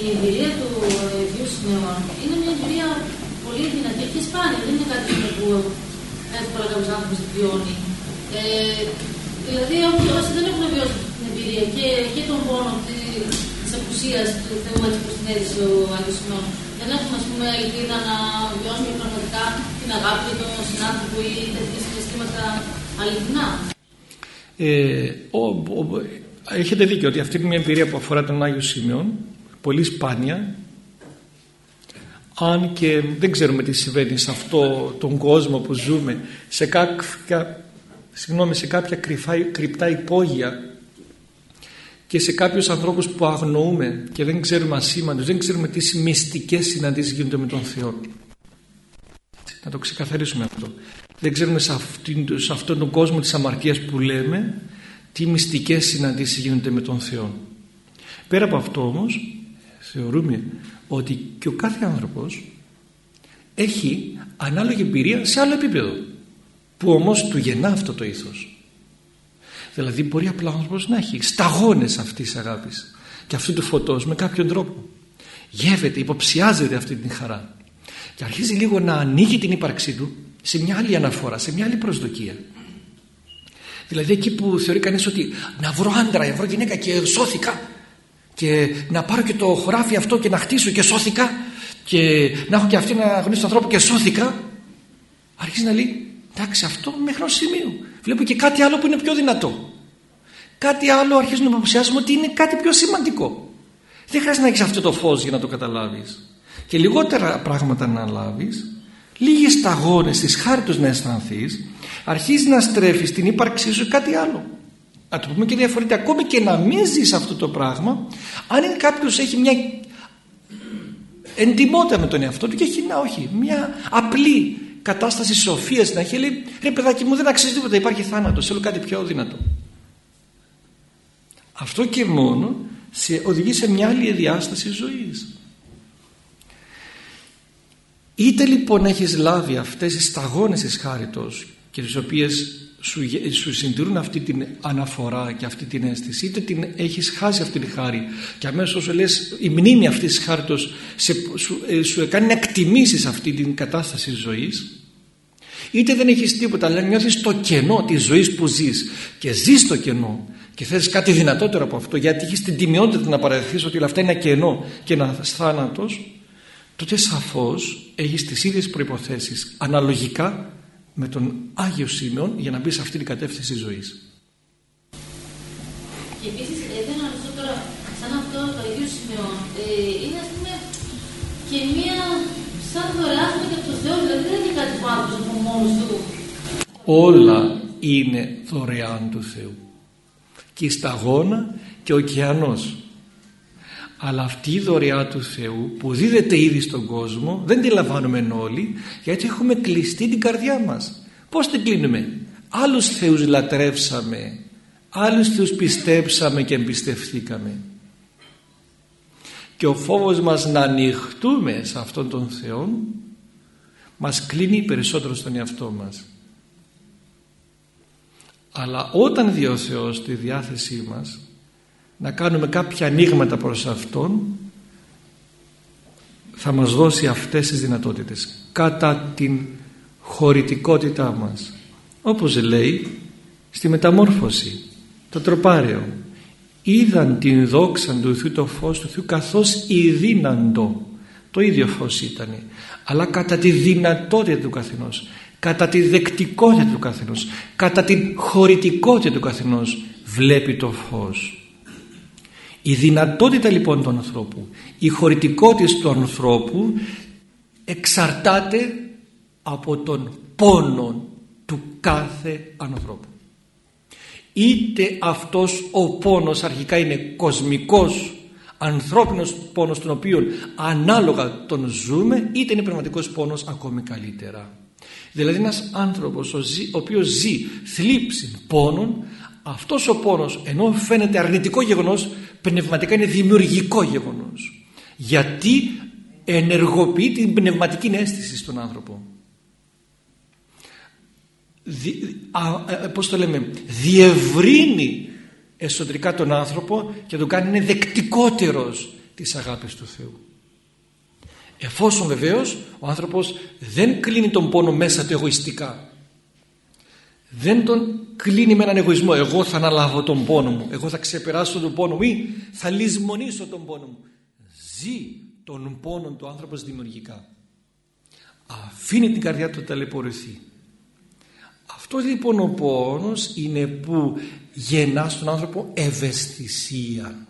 Speaker 3: η εμπειρία του Ιού Σιμεών είναι μια εμπειρία πολύ δυνατή και σπάνια. Δεν είναι κάτι που εύκολα κάποιος άνθρωπος βιώνει. Ε, δηλαδή, όσοι δεν έχουν βιώσει την εμπειρία και, και τον πόνο τη απουσίας του Θεού, έτσι όπως την έδισε ο Άγιος Σιμεών, δεν έχουμε ας πούμε, ελπίδα να βιώσουμε πραγματικά την αγάπη για τον συνάνθρωπο ή τέτοια συναισθήματα αληθινά.
Speaker 2: Ε, ο, ο, έχετε δίκιο ότι αυτή είναι μια εμπειρία που αφορά τον Άγιο Σίμεων πολύ σπάνια αν και δεν ξέρουμε τι συμβαίνει σε αυτό τον κόσμο που ζούμε σε κάποια, συγγνώμη, σε κάποια κρυφά, κρυπτά υπόγεια και σε κάποιους ανθρώπους που αγνοούμε και δεν ξέρουμε ασήμαντους, δεν ξέρουμε τις μυστικές συναντήσεις γίνονται με τον Θεό. Να το ξεκαθαρίσουμε αυτό. Δεν ξέρουμε σε, σε αυτόν τον κόσμο της αμαρτίας που λέμε τι μυστικές συναντήσεις γίνονται με τον Θεό. Πέρα από αυτό όμως θεωρούμε ότι και ο κάθε άνθρωπος έχει ανάλογη εμπειρία σε άλλο επίπεδο που όμως του γεννά αυτό το ήθος. Δηλαδή μπορεί απλά ο άνθρωπος να έχει σταγόνες αυτής της αγάπης και αυτού του φωτός με κάποιον τρόπο. Γεύεται, υποψιάζεται αυτή την χαρά και αρχίζει λίγο να ανοίγει την ύπαρξή του σε μια άλλη αναφορά, σε μια άλλη προσδοκία. Δηλαδή εκεί που θεωρεί κανείς ότι να βρω άντρα, να βρω γυναίκα και σώθηκα και να πάρω και το χωράφι αυτό και να χτίσω και σώθηκα και να έχω και αυτή να γνωρίσω τον άνθρωπο και σώθηκα αρχίζει να λέει εντάξει αυτό μέχρι ενός σημείου βλέπω και κάτι άλλο που είναι πιο δυνατό. Κάτι άλλο αρχίζουν να υποψιάζουμε ότι είναι κάτι πιο σημαντικό. Δεν χρειάζεται να έχεις αυτό το φως για να το καταλάβεις. Και λιγότερα πράγματα να λάβεις λίγες σταγόνες της χάριτος να αισθανθείς, αρχίζεις να στρέφεις την ύπαρξή σου κάτι άλλο. Να το πούμε και διαφορετικά. Ακόμη και να μην ζεις αυτό το πράγμα αν είναι κάποιος έχει μια εντιμότητα με τον εαυτό του και έχει να όχι μια απλή κατάσταση σοφίας να έχει λέει ρε παιδάκι μου δεν αξίζει τίποτα υπάρχει θάνατος θέλω κάτι πιο δυνατό αυτό και μόνο σε οδηγεί σε μια άλλη διάσταση ζωής. Είτε λοιπόν έχεις λάβει αυτές τις σταγόνες της χάριτος και τις οποίες σου, σου συντηρούν αυτή την αναφορά και αυτή την αίσθηση είτε την έχεις χάσει αυτή τη χάρη και αμέσως όσο λες η μνήμη αυτής της χάριτος σε, σου, ε, σου κάνει να εκτιμήσεις αυτή την κατάσταση ζωής είτε δεν έχεις τίποτα αλλά νιώθεις το κενό της ζωής που ζεις και ζεις το κενό και θες κάτι δυνατότερο από αυτό γιατί έχεις την τιμιότητα να παραδεχθείς ότι όλα αυτά είναι κενό και ένα θάνατος τότε σαφώς έχεις τις ίδιες προϋποθέσεις αναλογικά με τον Άγιο Σίμεων για να μπει σε αυτή την κατεύθυνση ζωής.
Speaker 3: Και επίσης ήθελα να ρωτήσω τώρα σαν αυτό το Άγιο Σίμεων ε, είναι ας πούμε και μία σαν δωρεάσμα και από το Θεό δηλαδή δεν είναι κάτι που άνθρωπος από μόνος του.
Speaker 2: Όλα είναι δωρεάν του Θεού και η σταγόνα και ο ωκεανός αλλά αυτή η δωρεά του Θεού που δίδεται ήδη στον κόσμο δεν τη λαμβάνουμε όλοι γιατί έχουμε κλειστεί την καρδιά μας. Πως την κλείνουμε; Άλλους θεούς λατρεύσαμε άλλους θεούς πιστέψαμε και εμπιστευθήκαμε. Και ο φόβος μας να ανοιχτούμε σε αυτόν τον Θεό μας κλείνει περισσότερο στον εαυτό μας. Αλλά όταν δει ο Θεός τη διάθεσή μας να κάνουμε κάποια ανοίγματα προς Αυτόν θα μας δώσει αυτές τις δυνατότητες. Κατά την χωρητικότητά μας. Όπως λέει στη μεταμόρφωση το τροπάρεο είδαν την δόξα του Θεού το φως του Θεού καθώς ειδύναντο το ίδιο φως ήταν αλλά κατά τη δυνατότητα του καθενός κατά τη δεκτικότητα του καθενός κατά την χωρητικότητα του καθενός βλέπει το φως η δυνατότητα λοιπόν του ανθρώπου, η χωρητικότητα του ανθρώπου εξαρτάται από τον πόνο του κάθε ανθρώπου. είτε αυτός ο πόνος αρχικά είναι κοσμικός ανθρώπινος πόνος τον οποίο ανάλογα τον ζούμε είτε είναι πνευματικός πόνος ακόμη καλύτερα δηλαδή ένας άνθρωπος ο, ζει, ο οποίος ζει θλίψη πόνων αυτός ο πόνος ενώ φαίνεται αρνητικό γεγονός πνευματικά είναι δημιουργικό γεγονός. Γιατί ενεργοποιεί την πνευματική αίσθηση στον άνθρωπο. Δι, ε, πώς το λέμε διευρύνει εσωτερικά τον άνθρωπο και τον κάνει είναι δεκτικότερος της αγάπης του Θεού. Εφόσον βεβαίως ο άνθρωπος δεν κλείνει τον πόνο μέσα του εγωιστικά δεν τον κλείνει με έναν εγωισμό. Εγώ θα αναλάβω τον πόνο μου. Εγώ θα ξεπεράσω τον πόνο μου ή θα λησμονήσω τον πόνο μου. Ζει τον πόνο του άνθρωπος δημιουργικά. Αφήνει την καρδιά του ταλαιπωρηθεί. Αυτός λοιπόν ο πόνος είναι που γεννά στον άνθρωπο ευαισθησία.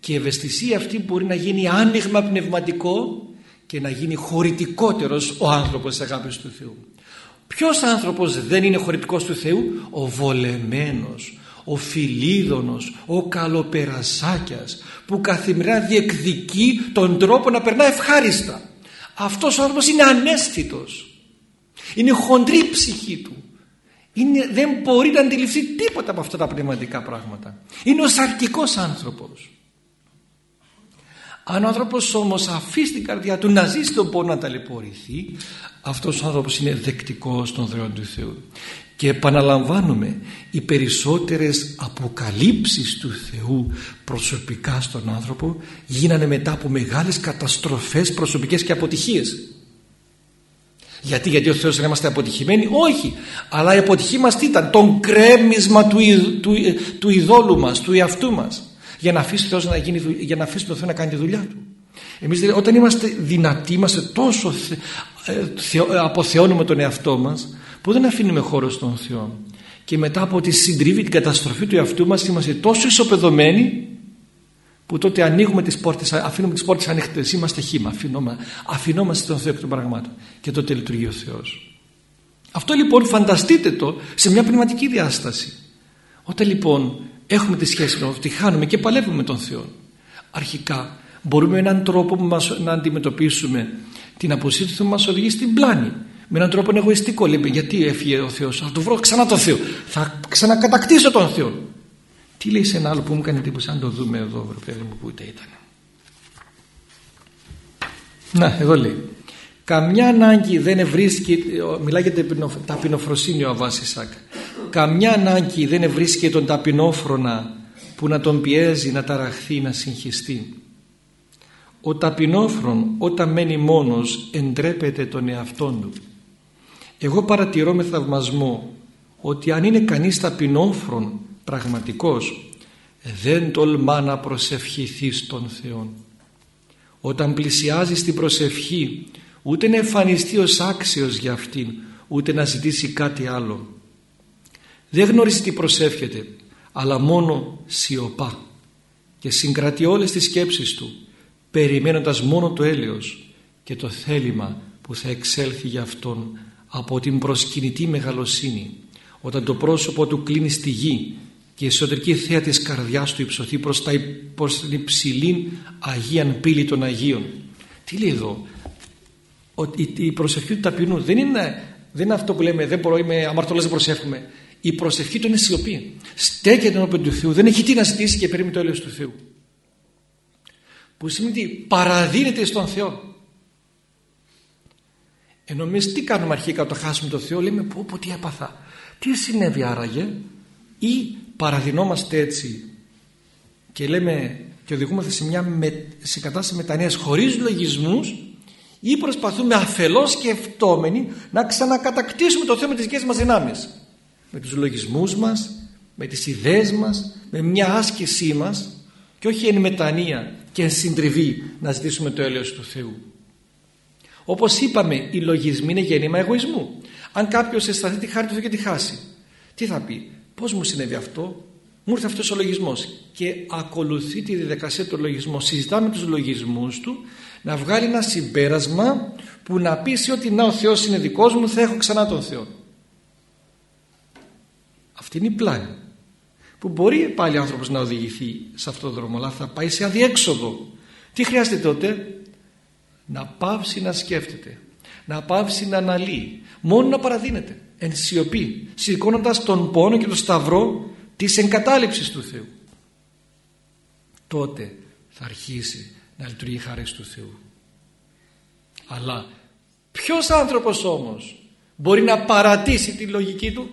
Speaker 2: Και η ευαισθησία αυτή μπορεί να γίνει άνοιγμα πνευματικό και να γίνει χωρητικότερος ο άνθρωπος της αγάπης του Θεού ποιος άνθρωπος δεν είναι χωρητικός του Θεού; Ο βολεμένος ο φιλίδωνος, ο καλοπερασάκιας που καθημερινά διεκδικεί τον τρόπο να περνά ευχάριστα. Αυτός ο άνθρωπος είναι ανέστητος. Είναι χοντρή η ψυχή του. Είναι, δεν μπορεί να αντιληφθεί τίποτα από αυτά τα πνευματικά πράγματα. Είναι ο σαρκικός άνθρωπος αν ο άνθρωπος όμως αφήσει την καρδιά του να ζήσει τον πόνο να ταλαιπωρηθεί αυτός ο άνθρωπος είναι δεκτικός των δρόμων του Θεού. Και επαναλαμβάνουμε οι περισσότερες αποκαλύψεις του Θεού προσωπικά στον άνθρωπο γίνανε μετά από μεγάλες καταστροφές προσωπικές και αποτυχίες. Γιατί, γιατί ο Θεός δεν είμαστε αποτυχημένοι; Όχι. Αλλά η αποτυχία μας τι ήταν; Τον κρέμισμα του, του, του ειδόλου μας του εαυτού μας για να αφήσει, Θεός να γίνει, για να αφήσει τον Θεό να κάνει τη δουλειά του εμείς δηλαδή, όταν είμαστε δυνατοί είμαστε τόσο θε, ε, ε, αποθεώνουμε τον εαυτό μας που δεν αφήνουμε χώρο στον Θεό και μετά από τη συντριβή την καταστροφή του εαυτού μας είμαστε τόσο ισοπεδωμένοι που τότε ανοίγουμε τις πόρτες, αφήνουμε τις πόρτες ανοιχτές, είμαστε χήμα, αφινόμαστε στον Θεό εκ των πραγμάτων και τότε λειτουργεί ο Θεός. Αυτό λοιπόν φανταστείτε το σε μια πνευματική διάσταση. Όταν λοιπόν έχουμε τη σχέση με ότι χάνουμε και παλεύουμε με τον Θεό, αρχικά μπορούμε με έναν τρόπο που μας, να αντιμετωπίσουμε την αποσύρθηση που μας οδηγεί στην πλάνη. Με έναν τρόπο εγωιστικό λέμε γιατί έφυγε ο Θεός, θα του βρω ξανά τον Θεό, θα ξανακατακτήσω τον Θεό. Τι λέει σε ένα άλλο που μου κάνει εντύπωση, αν το δούμε εδώ, βρε παιδί μου, που είτε ήταν. Να, εδώ λέει. Καμιά ανάγκη δεν ευρίσκει, μιλάει για την ταπεινοφροσύνη ο Αβάς Ισάκ. Καμιά ανάγκη δεν ευρίσκει τον ταπεινόφρονα που να τον πιέζει να ταραχθεί, να συγχυστεί. Ο ταπεινόφρον όταν μένει μόνος εντρέπεται τον εαυτόν του. Εγώ παρατηρώ με θαυμασμό ότι αν είναι κανείς ταπεινόφρον πραγματικός δεν τολμά να προσευχηθεί στον Θεό όταν πλησιάζει στην προσευχή ούτε να εμφανιστεί ως άξιος για αυτήν ούτε να ζητήσει κάτι άλλο δεν γνωρίζει τι προσεύχεται αλλά μόνο σιωπά και συγκρατεί όλες τις σκέψεις του περιμένοντας μόνο το έλεος και το θέλημα που θα εξέλθει για αυτόν από την προσκυνητή μεγαλοσύνη όταν το πρόσωπο του κλείνει στη γη και η εσωτερική θέα της καρδιάς του υψωθεί προς, τα, προς την υψηλή Αγίαν πύλη των Αγίων. Τι λέει εδώ, ότι η προσευχή του ταπεινού δεν είναι, δεν είναι αυτό που λέμε δεν μπορώ, είμαι αμαρτωλός, δεν προσεύχομαι. Η προσευχή του είναι σιωπή. Στέκεται ενώπιον του Θεού, δεν έχει τι να ζητήσει και περίμενε το έλεος του Θεού. Που σημαίνει ότι παραδίνεται στον Θεό. Ενώ εμείς τι κάνουμε αρχικά όταν χάσουμε τον Θεό, λέμε πω πω τι έπαθα. Τι συνέβη άραγε; Ή παραδεινόμαστε έτσι και λέμε και οδηγούμαστε σε μια με, σε κατάσταση μετανοίας χωρίς λογισμούς ή προσπαθούμε αφελώς σκεφτόμενοι να ξανακατακτήσουμε το θέμα της δικές μας δυνάμεις με τους λογισμούς μας με τις ιδέες μας με μια άσκησή μας και όχι εν μετανία και εν συντριβή να ζητήσουμε το έλεος του Θεού όπως είπαμε οι λογισμοί είναι γέννημα εγωισμού αν κάποιος αισθανθεί τη χάρη του Θεού και τη χάσει τι θα πει; Πώς μου συνέβη αυτό, μου ήρθε αυτός ο λογισμός και ακολουθεί τη διαδικασία του λογισμού. Συζητάμε τους λογισμούς του να βγάλει ένα συμπέρασμα που να πείσει ότι να ο Θεός είναι δικός μου θα έχω ξανά τον Θεό. Αυτή είναι η πλάνη. που μπορεί πάλι ο άνθρωπος να οδηγηθεί σε αυτό το δρόμο αλλά θα πάει σε αδιέξοδο τι χρειάζεται τότε; Να πάψει να σκέφτεται να πάψει να αναλύει μόνο να παραδίνεται εν σιωπή σηκώνοντας τον πόνο και τον σταυρό της εγκατάλειψης του Θεού τότε θα αρχίσει να λειτουργεί η χάρη του Θεού αλλά ποιος άνθρωπος όμως μπορεί να παρατήσει τη λογική του;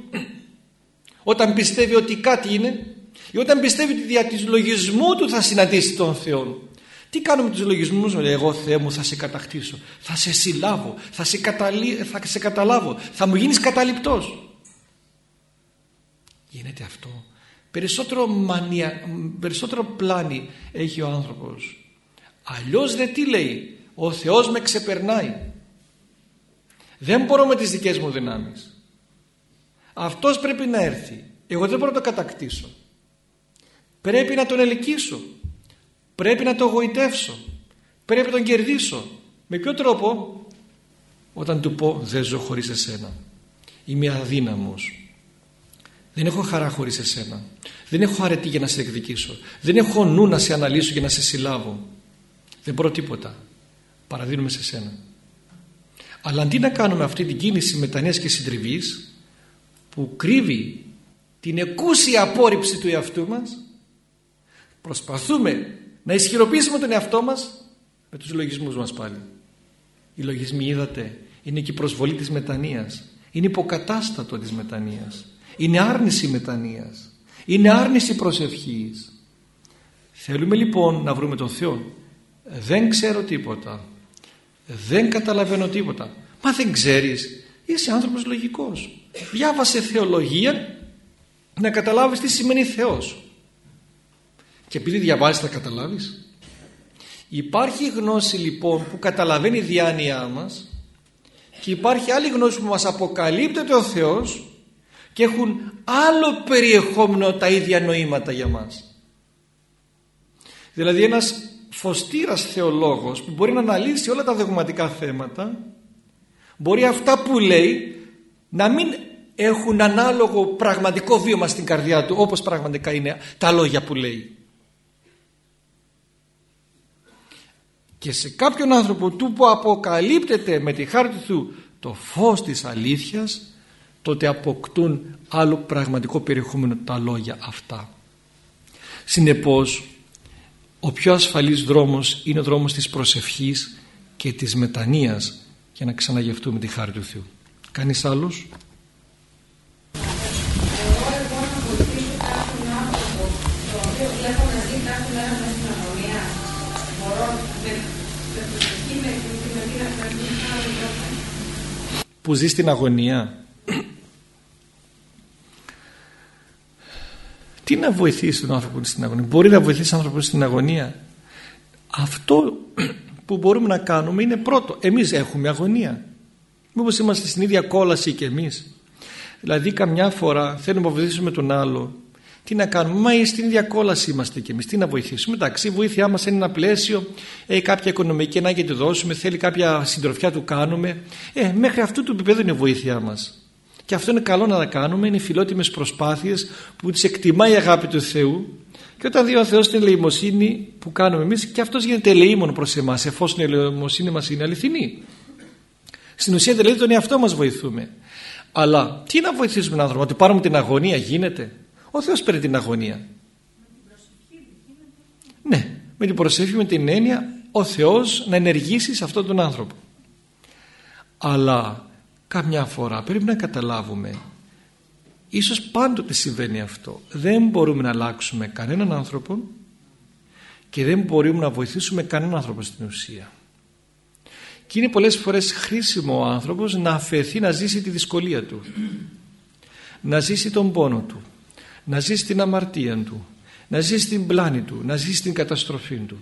Speaker 2: Όταν πιστεύει ότι κάτι είναι ή όταν πιστεύει ότι δια της λογισμού του θα συναντήσει τον Θεό. Τι κάνουμε τους λογισμούς λέει εγώ Θεέ μου θα σε κατακτήσω θα σε συλλάβω θα σε, καταλή, θα σε καταλάβω θα μου γίνεις καταληπτός. Γίνεται αυτό. Περισσότερο, μανια, περισσότερο πλάνη έχει ο άνθρωπος. Αλλιώς δεν τι λέει ο Θεός με ξεπερνάει δεν μπορώ με τις δικές μου δυνάμεις αυτός πρέπει να έρθει. Εγώ δεν μπορώ να το κατακτήσω. Πρέπει να τον ελκύσω πρέπει να τον γοητεύσω. Πρέπει να τον κερδίσω. Με ποιο τρόπο; Όταν του πω δεν ζω χωρίς εσένα. Είμαι αδύναμος. Δεν έχω χαρά χωρίς εσένα. Δεν έχω αρετή για να σε εκδικήσω. Δεν έχω νου να σε αναλύσω και να σε συλλάβω. Δεν μπορώ τίποτα. Παραδίνουμε σε σένα αλλά αντί να κάνουμε αυτή την κίνηση μετανοίας και συντριβής που κρύβει την εκούσια απόρριψη του εαυτού μας προσπαθούμε να ισχυροποιήσουμε τον εαυτό μας με τους λογισμούς μας πάλι. Οι λογισμοί είδατε είναι και η προσβολή της μετανοίας. Είναι υποκατάστατο της μετανοίας. Είναι άρνηση μετανοίας. Είναι άρνηση προσευχής. Θέλουμε λοιπόν να βρούμε τον Θεό. Δεν ξέρω τίποτα. Δεν καταλαβαίνω τίποτα. Μα δεν ξέρεις. Είσαι άνθρωπος λογικός διάβασε θεολογία να καταλάβεις τι σημαίνει Θεός. Και επειδή διαβάζεις θα καταλάβεις. Υπάρχει γνώση λοιπόν που καταλαβαίνει η διάνοιά μας και υπάρχει άλλη γνώση που μας αποκαλύπτεται ο Θεός και έχουν άλλο περιεχόμενο τα ίδια νοήματα για μας. Δηλαδή ένας φωστήρας θεολόγος που μπορεί να αναλύσει όλα τα δεγματικά θέματα μπορεί αυτά που λέει να μην έχουν ανάλογο πραγματικό βίωμα στην καρδιά του όπως πραγματικά είναι τα λόγια που λέει. Και σε κάποιον άνθρωπο του που αποκαλύπτεται με τη χάρη του το φως της αλήθειας τότε αποκτούν άλλο πραγματικό περιεχόμενο τα λόγια αυτά. Συνεπώς ο πιο ασφαλής δρόμος είναι ο δρόμος της προσευχής και της μετανοίας για να ξαναγευτούμε τη χάρη του Θεού κανείς άλλος; Που ζει στην αγωνία. Τι να βοηθήσει τον άνθρωπο στην αγωνία; Μπορεί να βοηθήσει τον άνθρωπο στην αγωνία. Αυτό που μπορούμε να κάνουμε είναι πρώτο εμείς έχουμε αγωνία μήπως είμαστε στην ίδια κόλαση και εμείς; Δηλαδή καμιά φορά θέλουμε να βοηθήσουμε τον άλλο τι να κάνουμε, μα στην ίδια κόλαση είμαστε κι εμείς. Τι να βοηθήσουμε; Εντάξει, η βοήθειά μας είναι ένα πλαίσιο, έχει κάποια οικονομική ανάγκη του δώσουμε, θέλει κάποια συντροφιά του κάνουμε. Ε, μέχρι αυτού του επίπεδου είναι η βοήθειά μας. Και αυτό είναι καλό να τα κάνουμε, είναι φιλότιμες προσπάθειες που τις εκτιμάει η αγάπη του Θεού. Και όταν δει ο Θεός την ελεημοσύνη που κάνουμε εμείς, και αυτός γίνεται ελεήμον προς εμάς, εφόσον η ελεημοσύνη μας είναι αληθινή. Στην ουσία δηλαδή τον εαυτό μας βοηθούμε. Αλλά τι να βοηθήσουμε τον άνθρωπο, ότι πάρουμε την αγωνία γίνεται; Ο Θεός παίρνει την αγωνία. Ναι, με την προσευχή με την έννοια ο Θεός να ενεργήσει σε αυτόν τον άνθρωπο. Αλλά καμιά φορά πρέπει να καταλάβουμε ίσως πάντοτε συμβαίνει αυτό. Δεν μπορούμε να αλλάξουμε κανέναν άνθρωπο και δεν μπορούμε να βοηθήσουμε κανέναν άνθρωπο στην ουσία. Και είναι πολλές φορές χρήσιμο ο άνθρωπος να αφαιθεί να ζήσει τη δυσκολία του. Να ζήσει τον πόνο του. Να ζει την αμαρτία του. Να ζει στην πλάνη του. Να ζει στην καταστροφή του.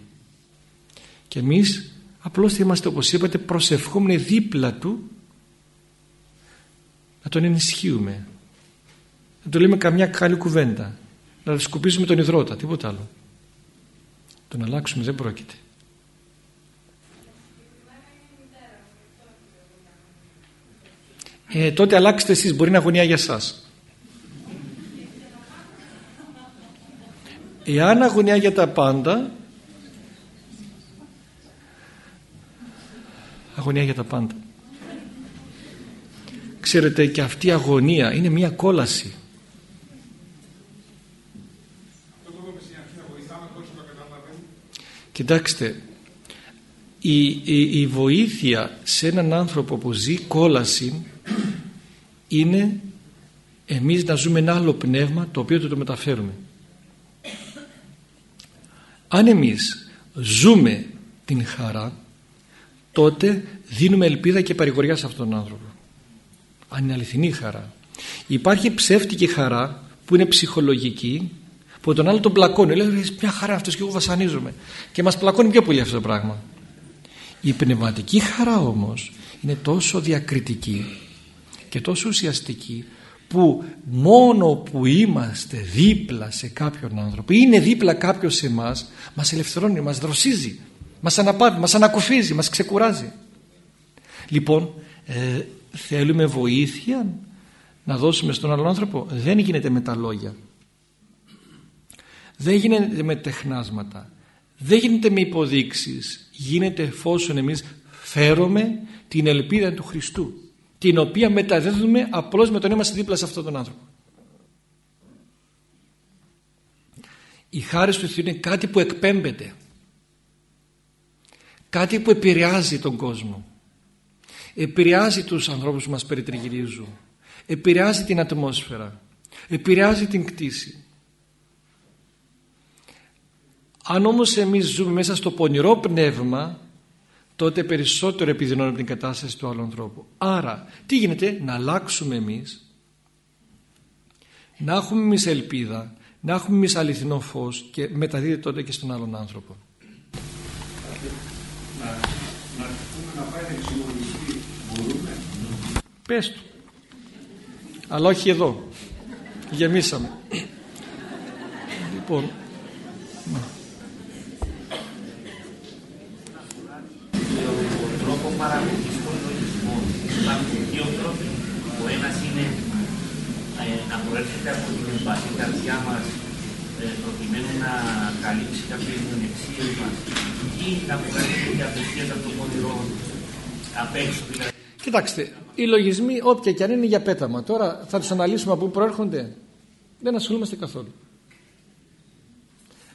Speaker 2: Και εμείς απλώς θα είμαστε όπως είπατε προσευχόμενοι δίπλα του να τον ενισχύουμε. Να του λέμε καμιά καλή κουβέντα. Να σκουπίζουμε τον υδρότα τίποτα άλλο. Τον αλλάξουμε δεν πρόκειται ε, τότε αλλάξτε εσείς μπορεί να αγωνία για σας. Εάν αγωνιά για τα πάντα αγωνία για τα πάντα. Ξέρετε και αυτή η αγωνία είναι μια κόλαση. Κοιτάξτε η, η, η βοήθεια σε έναν άνθρωπο που ζει κόλαση είναι εμείς να ζούμε ένα άλλο πνεύμα το οποίο το μεταφέρουμε. Αν εμείς ζούμε την χαρά τότε δίνουμε ελπίδα και παρηγοριά σε αυτόν τον άνθρωπο. Αν είναι αληθινή χαρά. Υπάρχει ψεύτικη χαρά που είναι ψυχολογική που τον άλλο τον πλακώνει. Λέει μια χαρά αυτός και εγώ βασανίζομαι και μας πλακώνει πιο πολύ αυτό το πράγμα. Η πνευματική χαρά όμως είναι τόσο διακριτική και τόσο ουσιαστική που μόνο που είμαστε δίπλα σε κάποιον άνθρωπο είναι δίπλα κάποιος σε εμάς μας ελευθερώνει, μας δροσίζει μας αναπαύει, μας ανακουφίζει, μας ξεκουράζει. Λοιπόν ε, θέλουμε βοήθεια να δώσουμε στον άλλον άνθρωπο. Δεν γίνεται με τα λόγια. Δεν γίνεται με τεχνάσματα. Δεν γίνεται με υποδείξεις. Γίνεται εφόσον εμείς φέρουμε την ελπίδα του Χριστού την οποία μεταδίδουμε απλώς με τον είμαστε δίπλα σε αυτόν τον άνθρωπο. Η χάρη του Θεού είναι κάτι που εκπέμπεται. Κάτι που επηρεάζει τον κόσμο. Επηρεάζει τους ανθρώπους που μας περιτριγυρίζουν. Επηρεάζει την ατμόσφαιρα. Επηρεάζει την κτήση. Αν όμως εμείς ζούμε μέσα στο πονηρό πνεύμα τότε περισσότερο επιδεινώνουμε την κατάσταση του άλλου ανθρώπου. Άρα, τι γίνεται, να αλλάξουμε εμείς, να έχουμε εμείς ελπίδα, να έχουμε εμείς αληθινό φως και μεταδίδεται τότε και στον άλλον άνθρωπο. Να, να, να πάει να μπορούμε. Πες του. Αλλά όχι εδώ. Γεμίσαμε. λοιπόν,
Speaker 4: παραγωγής των λογισμών. Υπάρχουν δύο τρόποι. Ο ένας είναι ε, να προέρχεται από την εμπάθη καρδιά μας ε, προκειμένου να καλύψει κάποιες μονεξίες μας ή να προέρχεται και απευθείας από το πονηρό απ' έξω. Δηλαδή.
Speaker 2: Κοιτάξτε, οι λογισμοί όποια και αν είναι για πέταμα. Τώρα θα τους αναλύσουμε από πού προέρχονται. Δεν ασχολούμαστε καθόλου.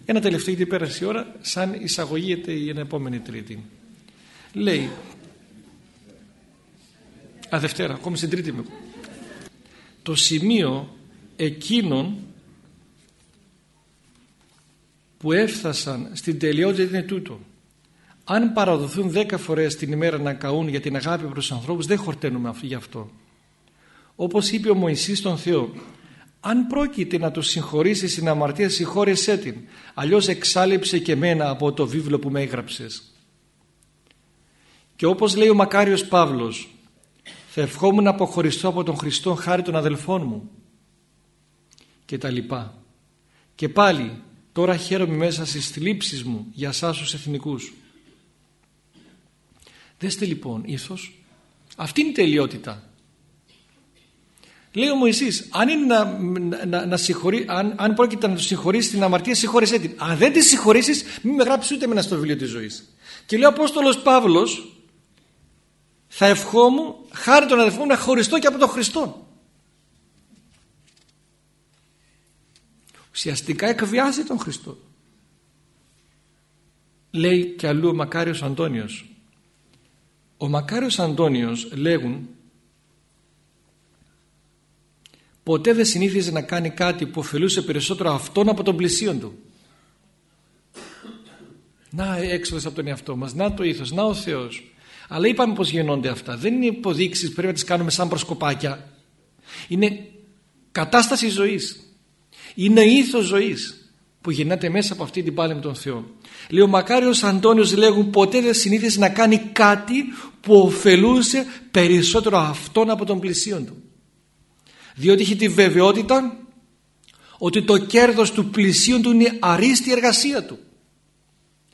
Speaker 2: Ένα τελευταίο γιατί πέρασε η ώρα σαν εισαγωγή η επόμενη τρίτη. Λέει Α, Δευτέρα, ακόμη στην Τρίτη μου. Το σημείο εκείνων που έφτασαν στην τελειότητα είναι τούτο. Αν παραδοθούν δέκα φορές την ημέρα να καούν για την αγάπη προς τους ανθρώπους δεν χορταίνουμε γι' αυτό. Όπως είπε ο Μωυσής στον Θεό αν πρόκειται να τους συγχωρήσεις την αμαρτία συγχώρεσέ την αλλιώς εξάλληψε και μένα από το βίβλο που με έγραψες. Και όπως λέει ο Μακάριος Παύλος θα ευχόμουν να αποχωριστώ από τον Χριστό χάρη των αδελφών μου και τα λοιπά. Και πάλι τώρα χαίρομαι μέσα στις θλίψεις μου για σας τους εθνικούς. Δέστε λοιπόν ίσως αυτή είναι η τελειότητα. Λέει ο Μωυσής αν, είναι να, να, να συγχωρεί, αν, αν πρόκειται να του συγχωρήσει την αμαρτία συγχώρεσέ την. Αν δεν τη συγχωρήσεις μην με γράψεις ούτε με ένα στο βιβλίο της ζωής. Και λέει ο Απόστολος Παύλος θα ευχόμουν χάρη των αδελφών να χωριστώ και από τον Χριστό. Ουσιαστικά εκβιάζει τον Χριστό. Λέει και αλλού ο Μακάριος Αντώνιος. Ο Μακάριος Αντώνιος λέγουν ποτέ δεν συνήθιζε να κάνει κάτι που ωφελούσε περισσότερο αυτόν από τον πλησίον του. Να έξοδος από τον εαυτό μας, να το ήθος, να ο Θεός. Αλλά είπαμε πως γεννώνται αυτά. Δεν είναι υποδείξεις που πρέπει να τις κάνουμε σαν προσκοπάκια. Είναι κατάσταση ζωής. Είναι ήθος ζωής που γεννάται μέσα από αυτή την πάλη με τον Θεό. Λέει ο Μακάριος Αντώνιος λέγουν ποτέ δεν συνήθισε να κάνει κάτι που ωφελούσε περισσότερο αυτόν από τον πλησίον του. Διότι έχει τη βεβαιότητα ότι το κέρδος του πλησίον του είναι αρίστη εργασία του.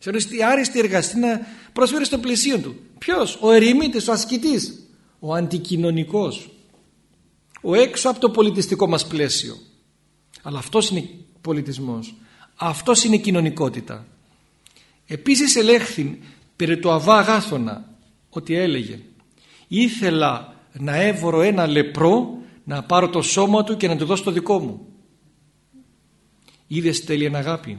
Speaker 2: Θεωρείς η άριστη εργασία να προσφέρει στο πλησίο του. Ποιος, ο ερημίτης, ο ασκητής, ο αντικοινωνικός, ο έξω από το πολιτιστικό μας πλαίσιο. Αλλά αυτός είναι πολιτισμός. Αυτός είναι κοινωνικότητα. Επίσης ελέγχθη περί του Αβά Αγάθωνα ότι έλεγε ήθελα να έβρω ένα λεπρό να πάρω το σώμα του και να του δώσω το δικό μου. Είδες τέλεια αγάπη.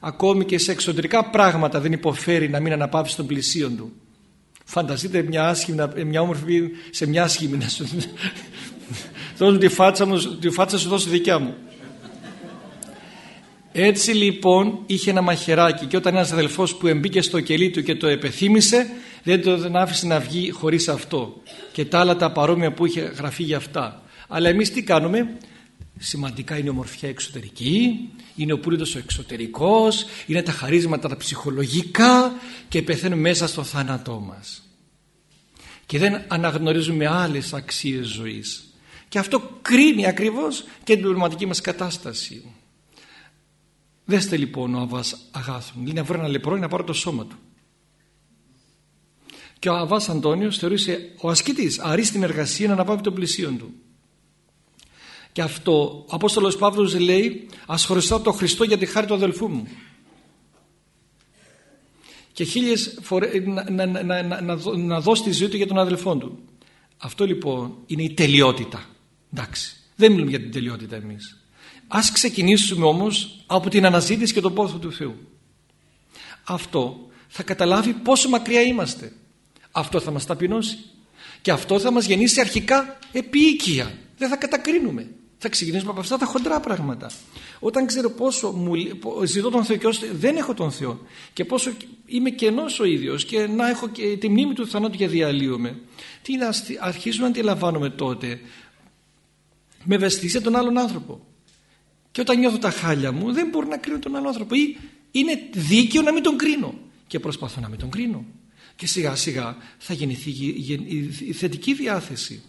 Speaker 2: Ακόμη και σε εξωτερικά πράγματα δεν υποφέρει να μην αναπαύσει τον πλησίον του. Φανταστείτε μια, άσχημη, μια όμορφη σε μια άσχημη να σου δώσουν τη φάτσα, μου, τη φάτσα σου δώσει δικιά μου. Έτσι λοιπόν είχε ένα μαχαιράκι και όταν ένας αδελφός που εμπήκε στο κελί του και το επεθύμησε δεν τον άφησε να βγει χωρίς αυτό και τα άλλα τα παρόμοια που είχε γραφεί για αυτά. Αλλά εμείς τι κάνουμε, σημαντικά είναι η ομορφιά εξωτερική, είναι ο πούλητος ο εξωτερικός, είναι τα χαρίσματα τα ψυχολογικά και πεθαίνουμε μέσα στο θάνατό μας. Και δεν αναγνωρίζουμε άλλες αξίες ζωής. Και αυτό κρίνει ακριβώς και την πνευματική μας κατάσταση. Δέστε λοιπόν ο Αβάς Αγάθων. Είναι να βρω ένα λεπρό να πάρω το σώμα του. Και ο Αβάς Αντώνιος θεωρούσε ο ασκητής αρίστην εργασία να αναπαύει τον πλησίον του. Και αυτό ο Απόστολος Παύλος λέει ας χωριστώ το Χριστό για τη χάρη του αδελφού μου. Και χίλιες φορές να, να, να, να, να δώσει τη ζωή του για τον αδελφό του. Αυτό λοιπόν είναι η τελειότητα. Εντάξει. Δεν μιλούμε για την τελειότητα εμείς. Ας ξεκινήσουμε όμως από την αναζήτηση και τον πόθο του Θεού. Αυτό θα καταλάβει πόσο μακριά είμαστε. Αυτό θα μας ταπεινώσει. Και αυτό θα μας γεννήσει αρχικά επίοικια. Δεν θα κατακρίνουμε. Θα ξεκινήσουμε από αυτά τα χοντρά πράγματα. Όταν ξέρω πόσο μου, ζητώ τον Θεό και ώστε δεν έχω τον Θεό και πόσο είμαι κενός ο ίδιος και να έχω και τη μνήμη του θανάτου και διαλύομαι. Τι να αρχίσουμε να αντιλαμβάνομαι τότε με ευαισθησία τον άλλον άνθρωπο. Και όταν νιώθω τα χάλια μου δεν μπορώ να κρίνω τον άλλον άνθρωπο ή είναι δίκαιο να μην τον κρίνω και προσπαθώ να μην τον κρίνω. Και σιγά σιγά θα γεννηθεί η θετική διάθεση.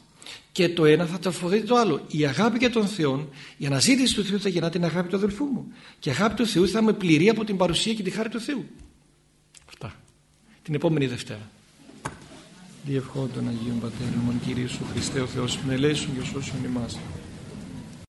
Speaker 2: Και το ένα θα τροφοδοτεί το άλλο. Η αγάπη για τον Θεό, η αναζήτηση του Θεού θα γεννά την αγάπη του αδελφού μου. Και η αγάπη του Θεού θα είμαι πληρή από την παρουσία και τη χάρη του Θεού. Αυτά. Την επόμενη Δευτέρα. Διευχών των Αγίων Πατέρων, Κύριε Σου Χριστέ ο Θεός, με ελέησον και σώσον ημάς.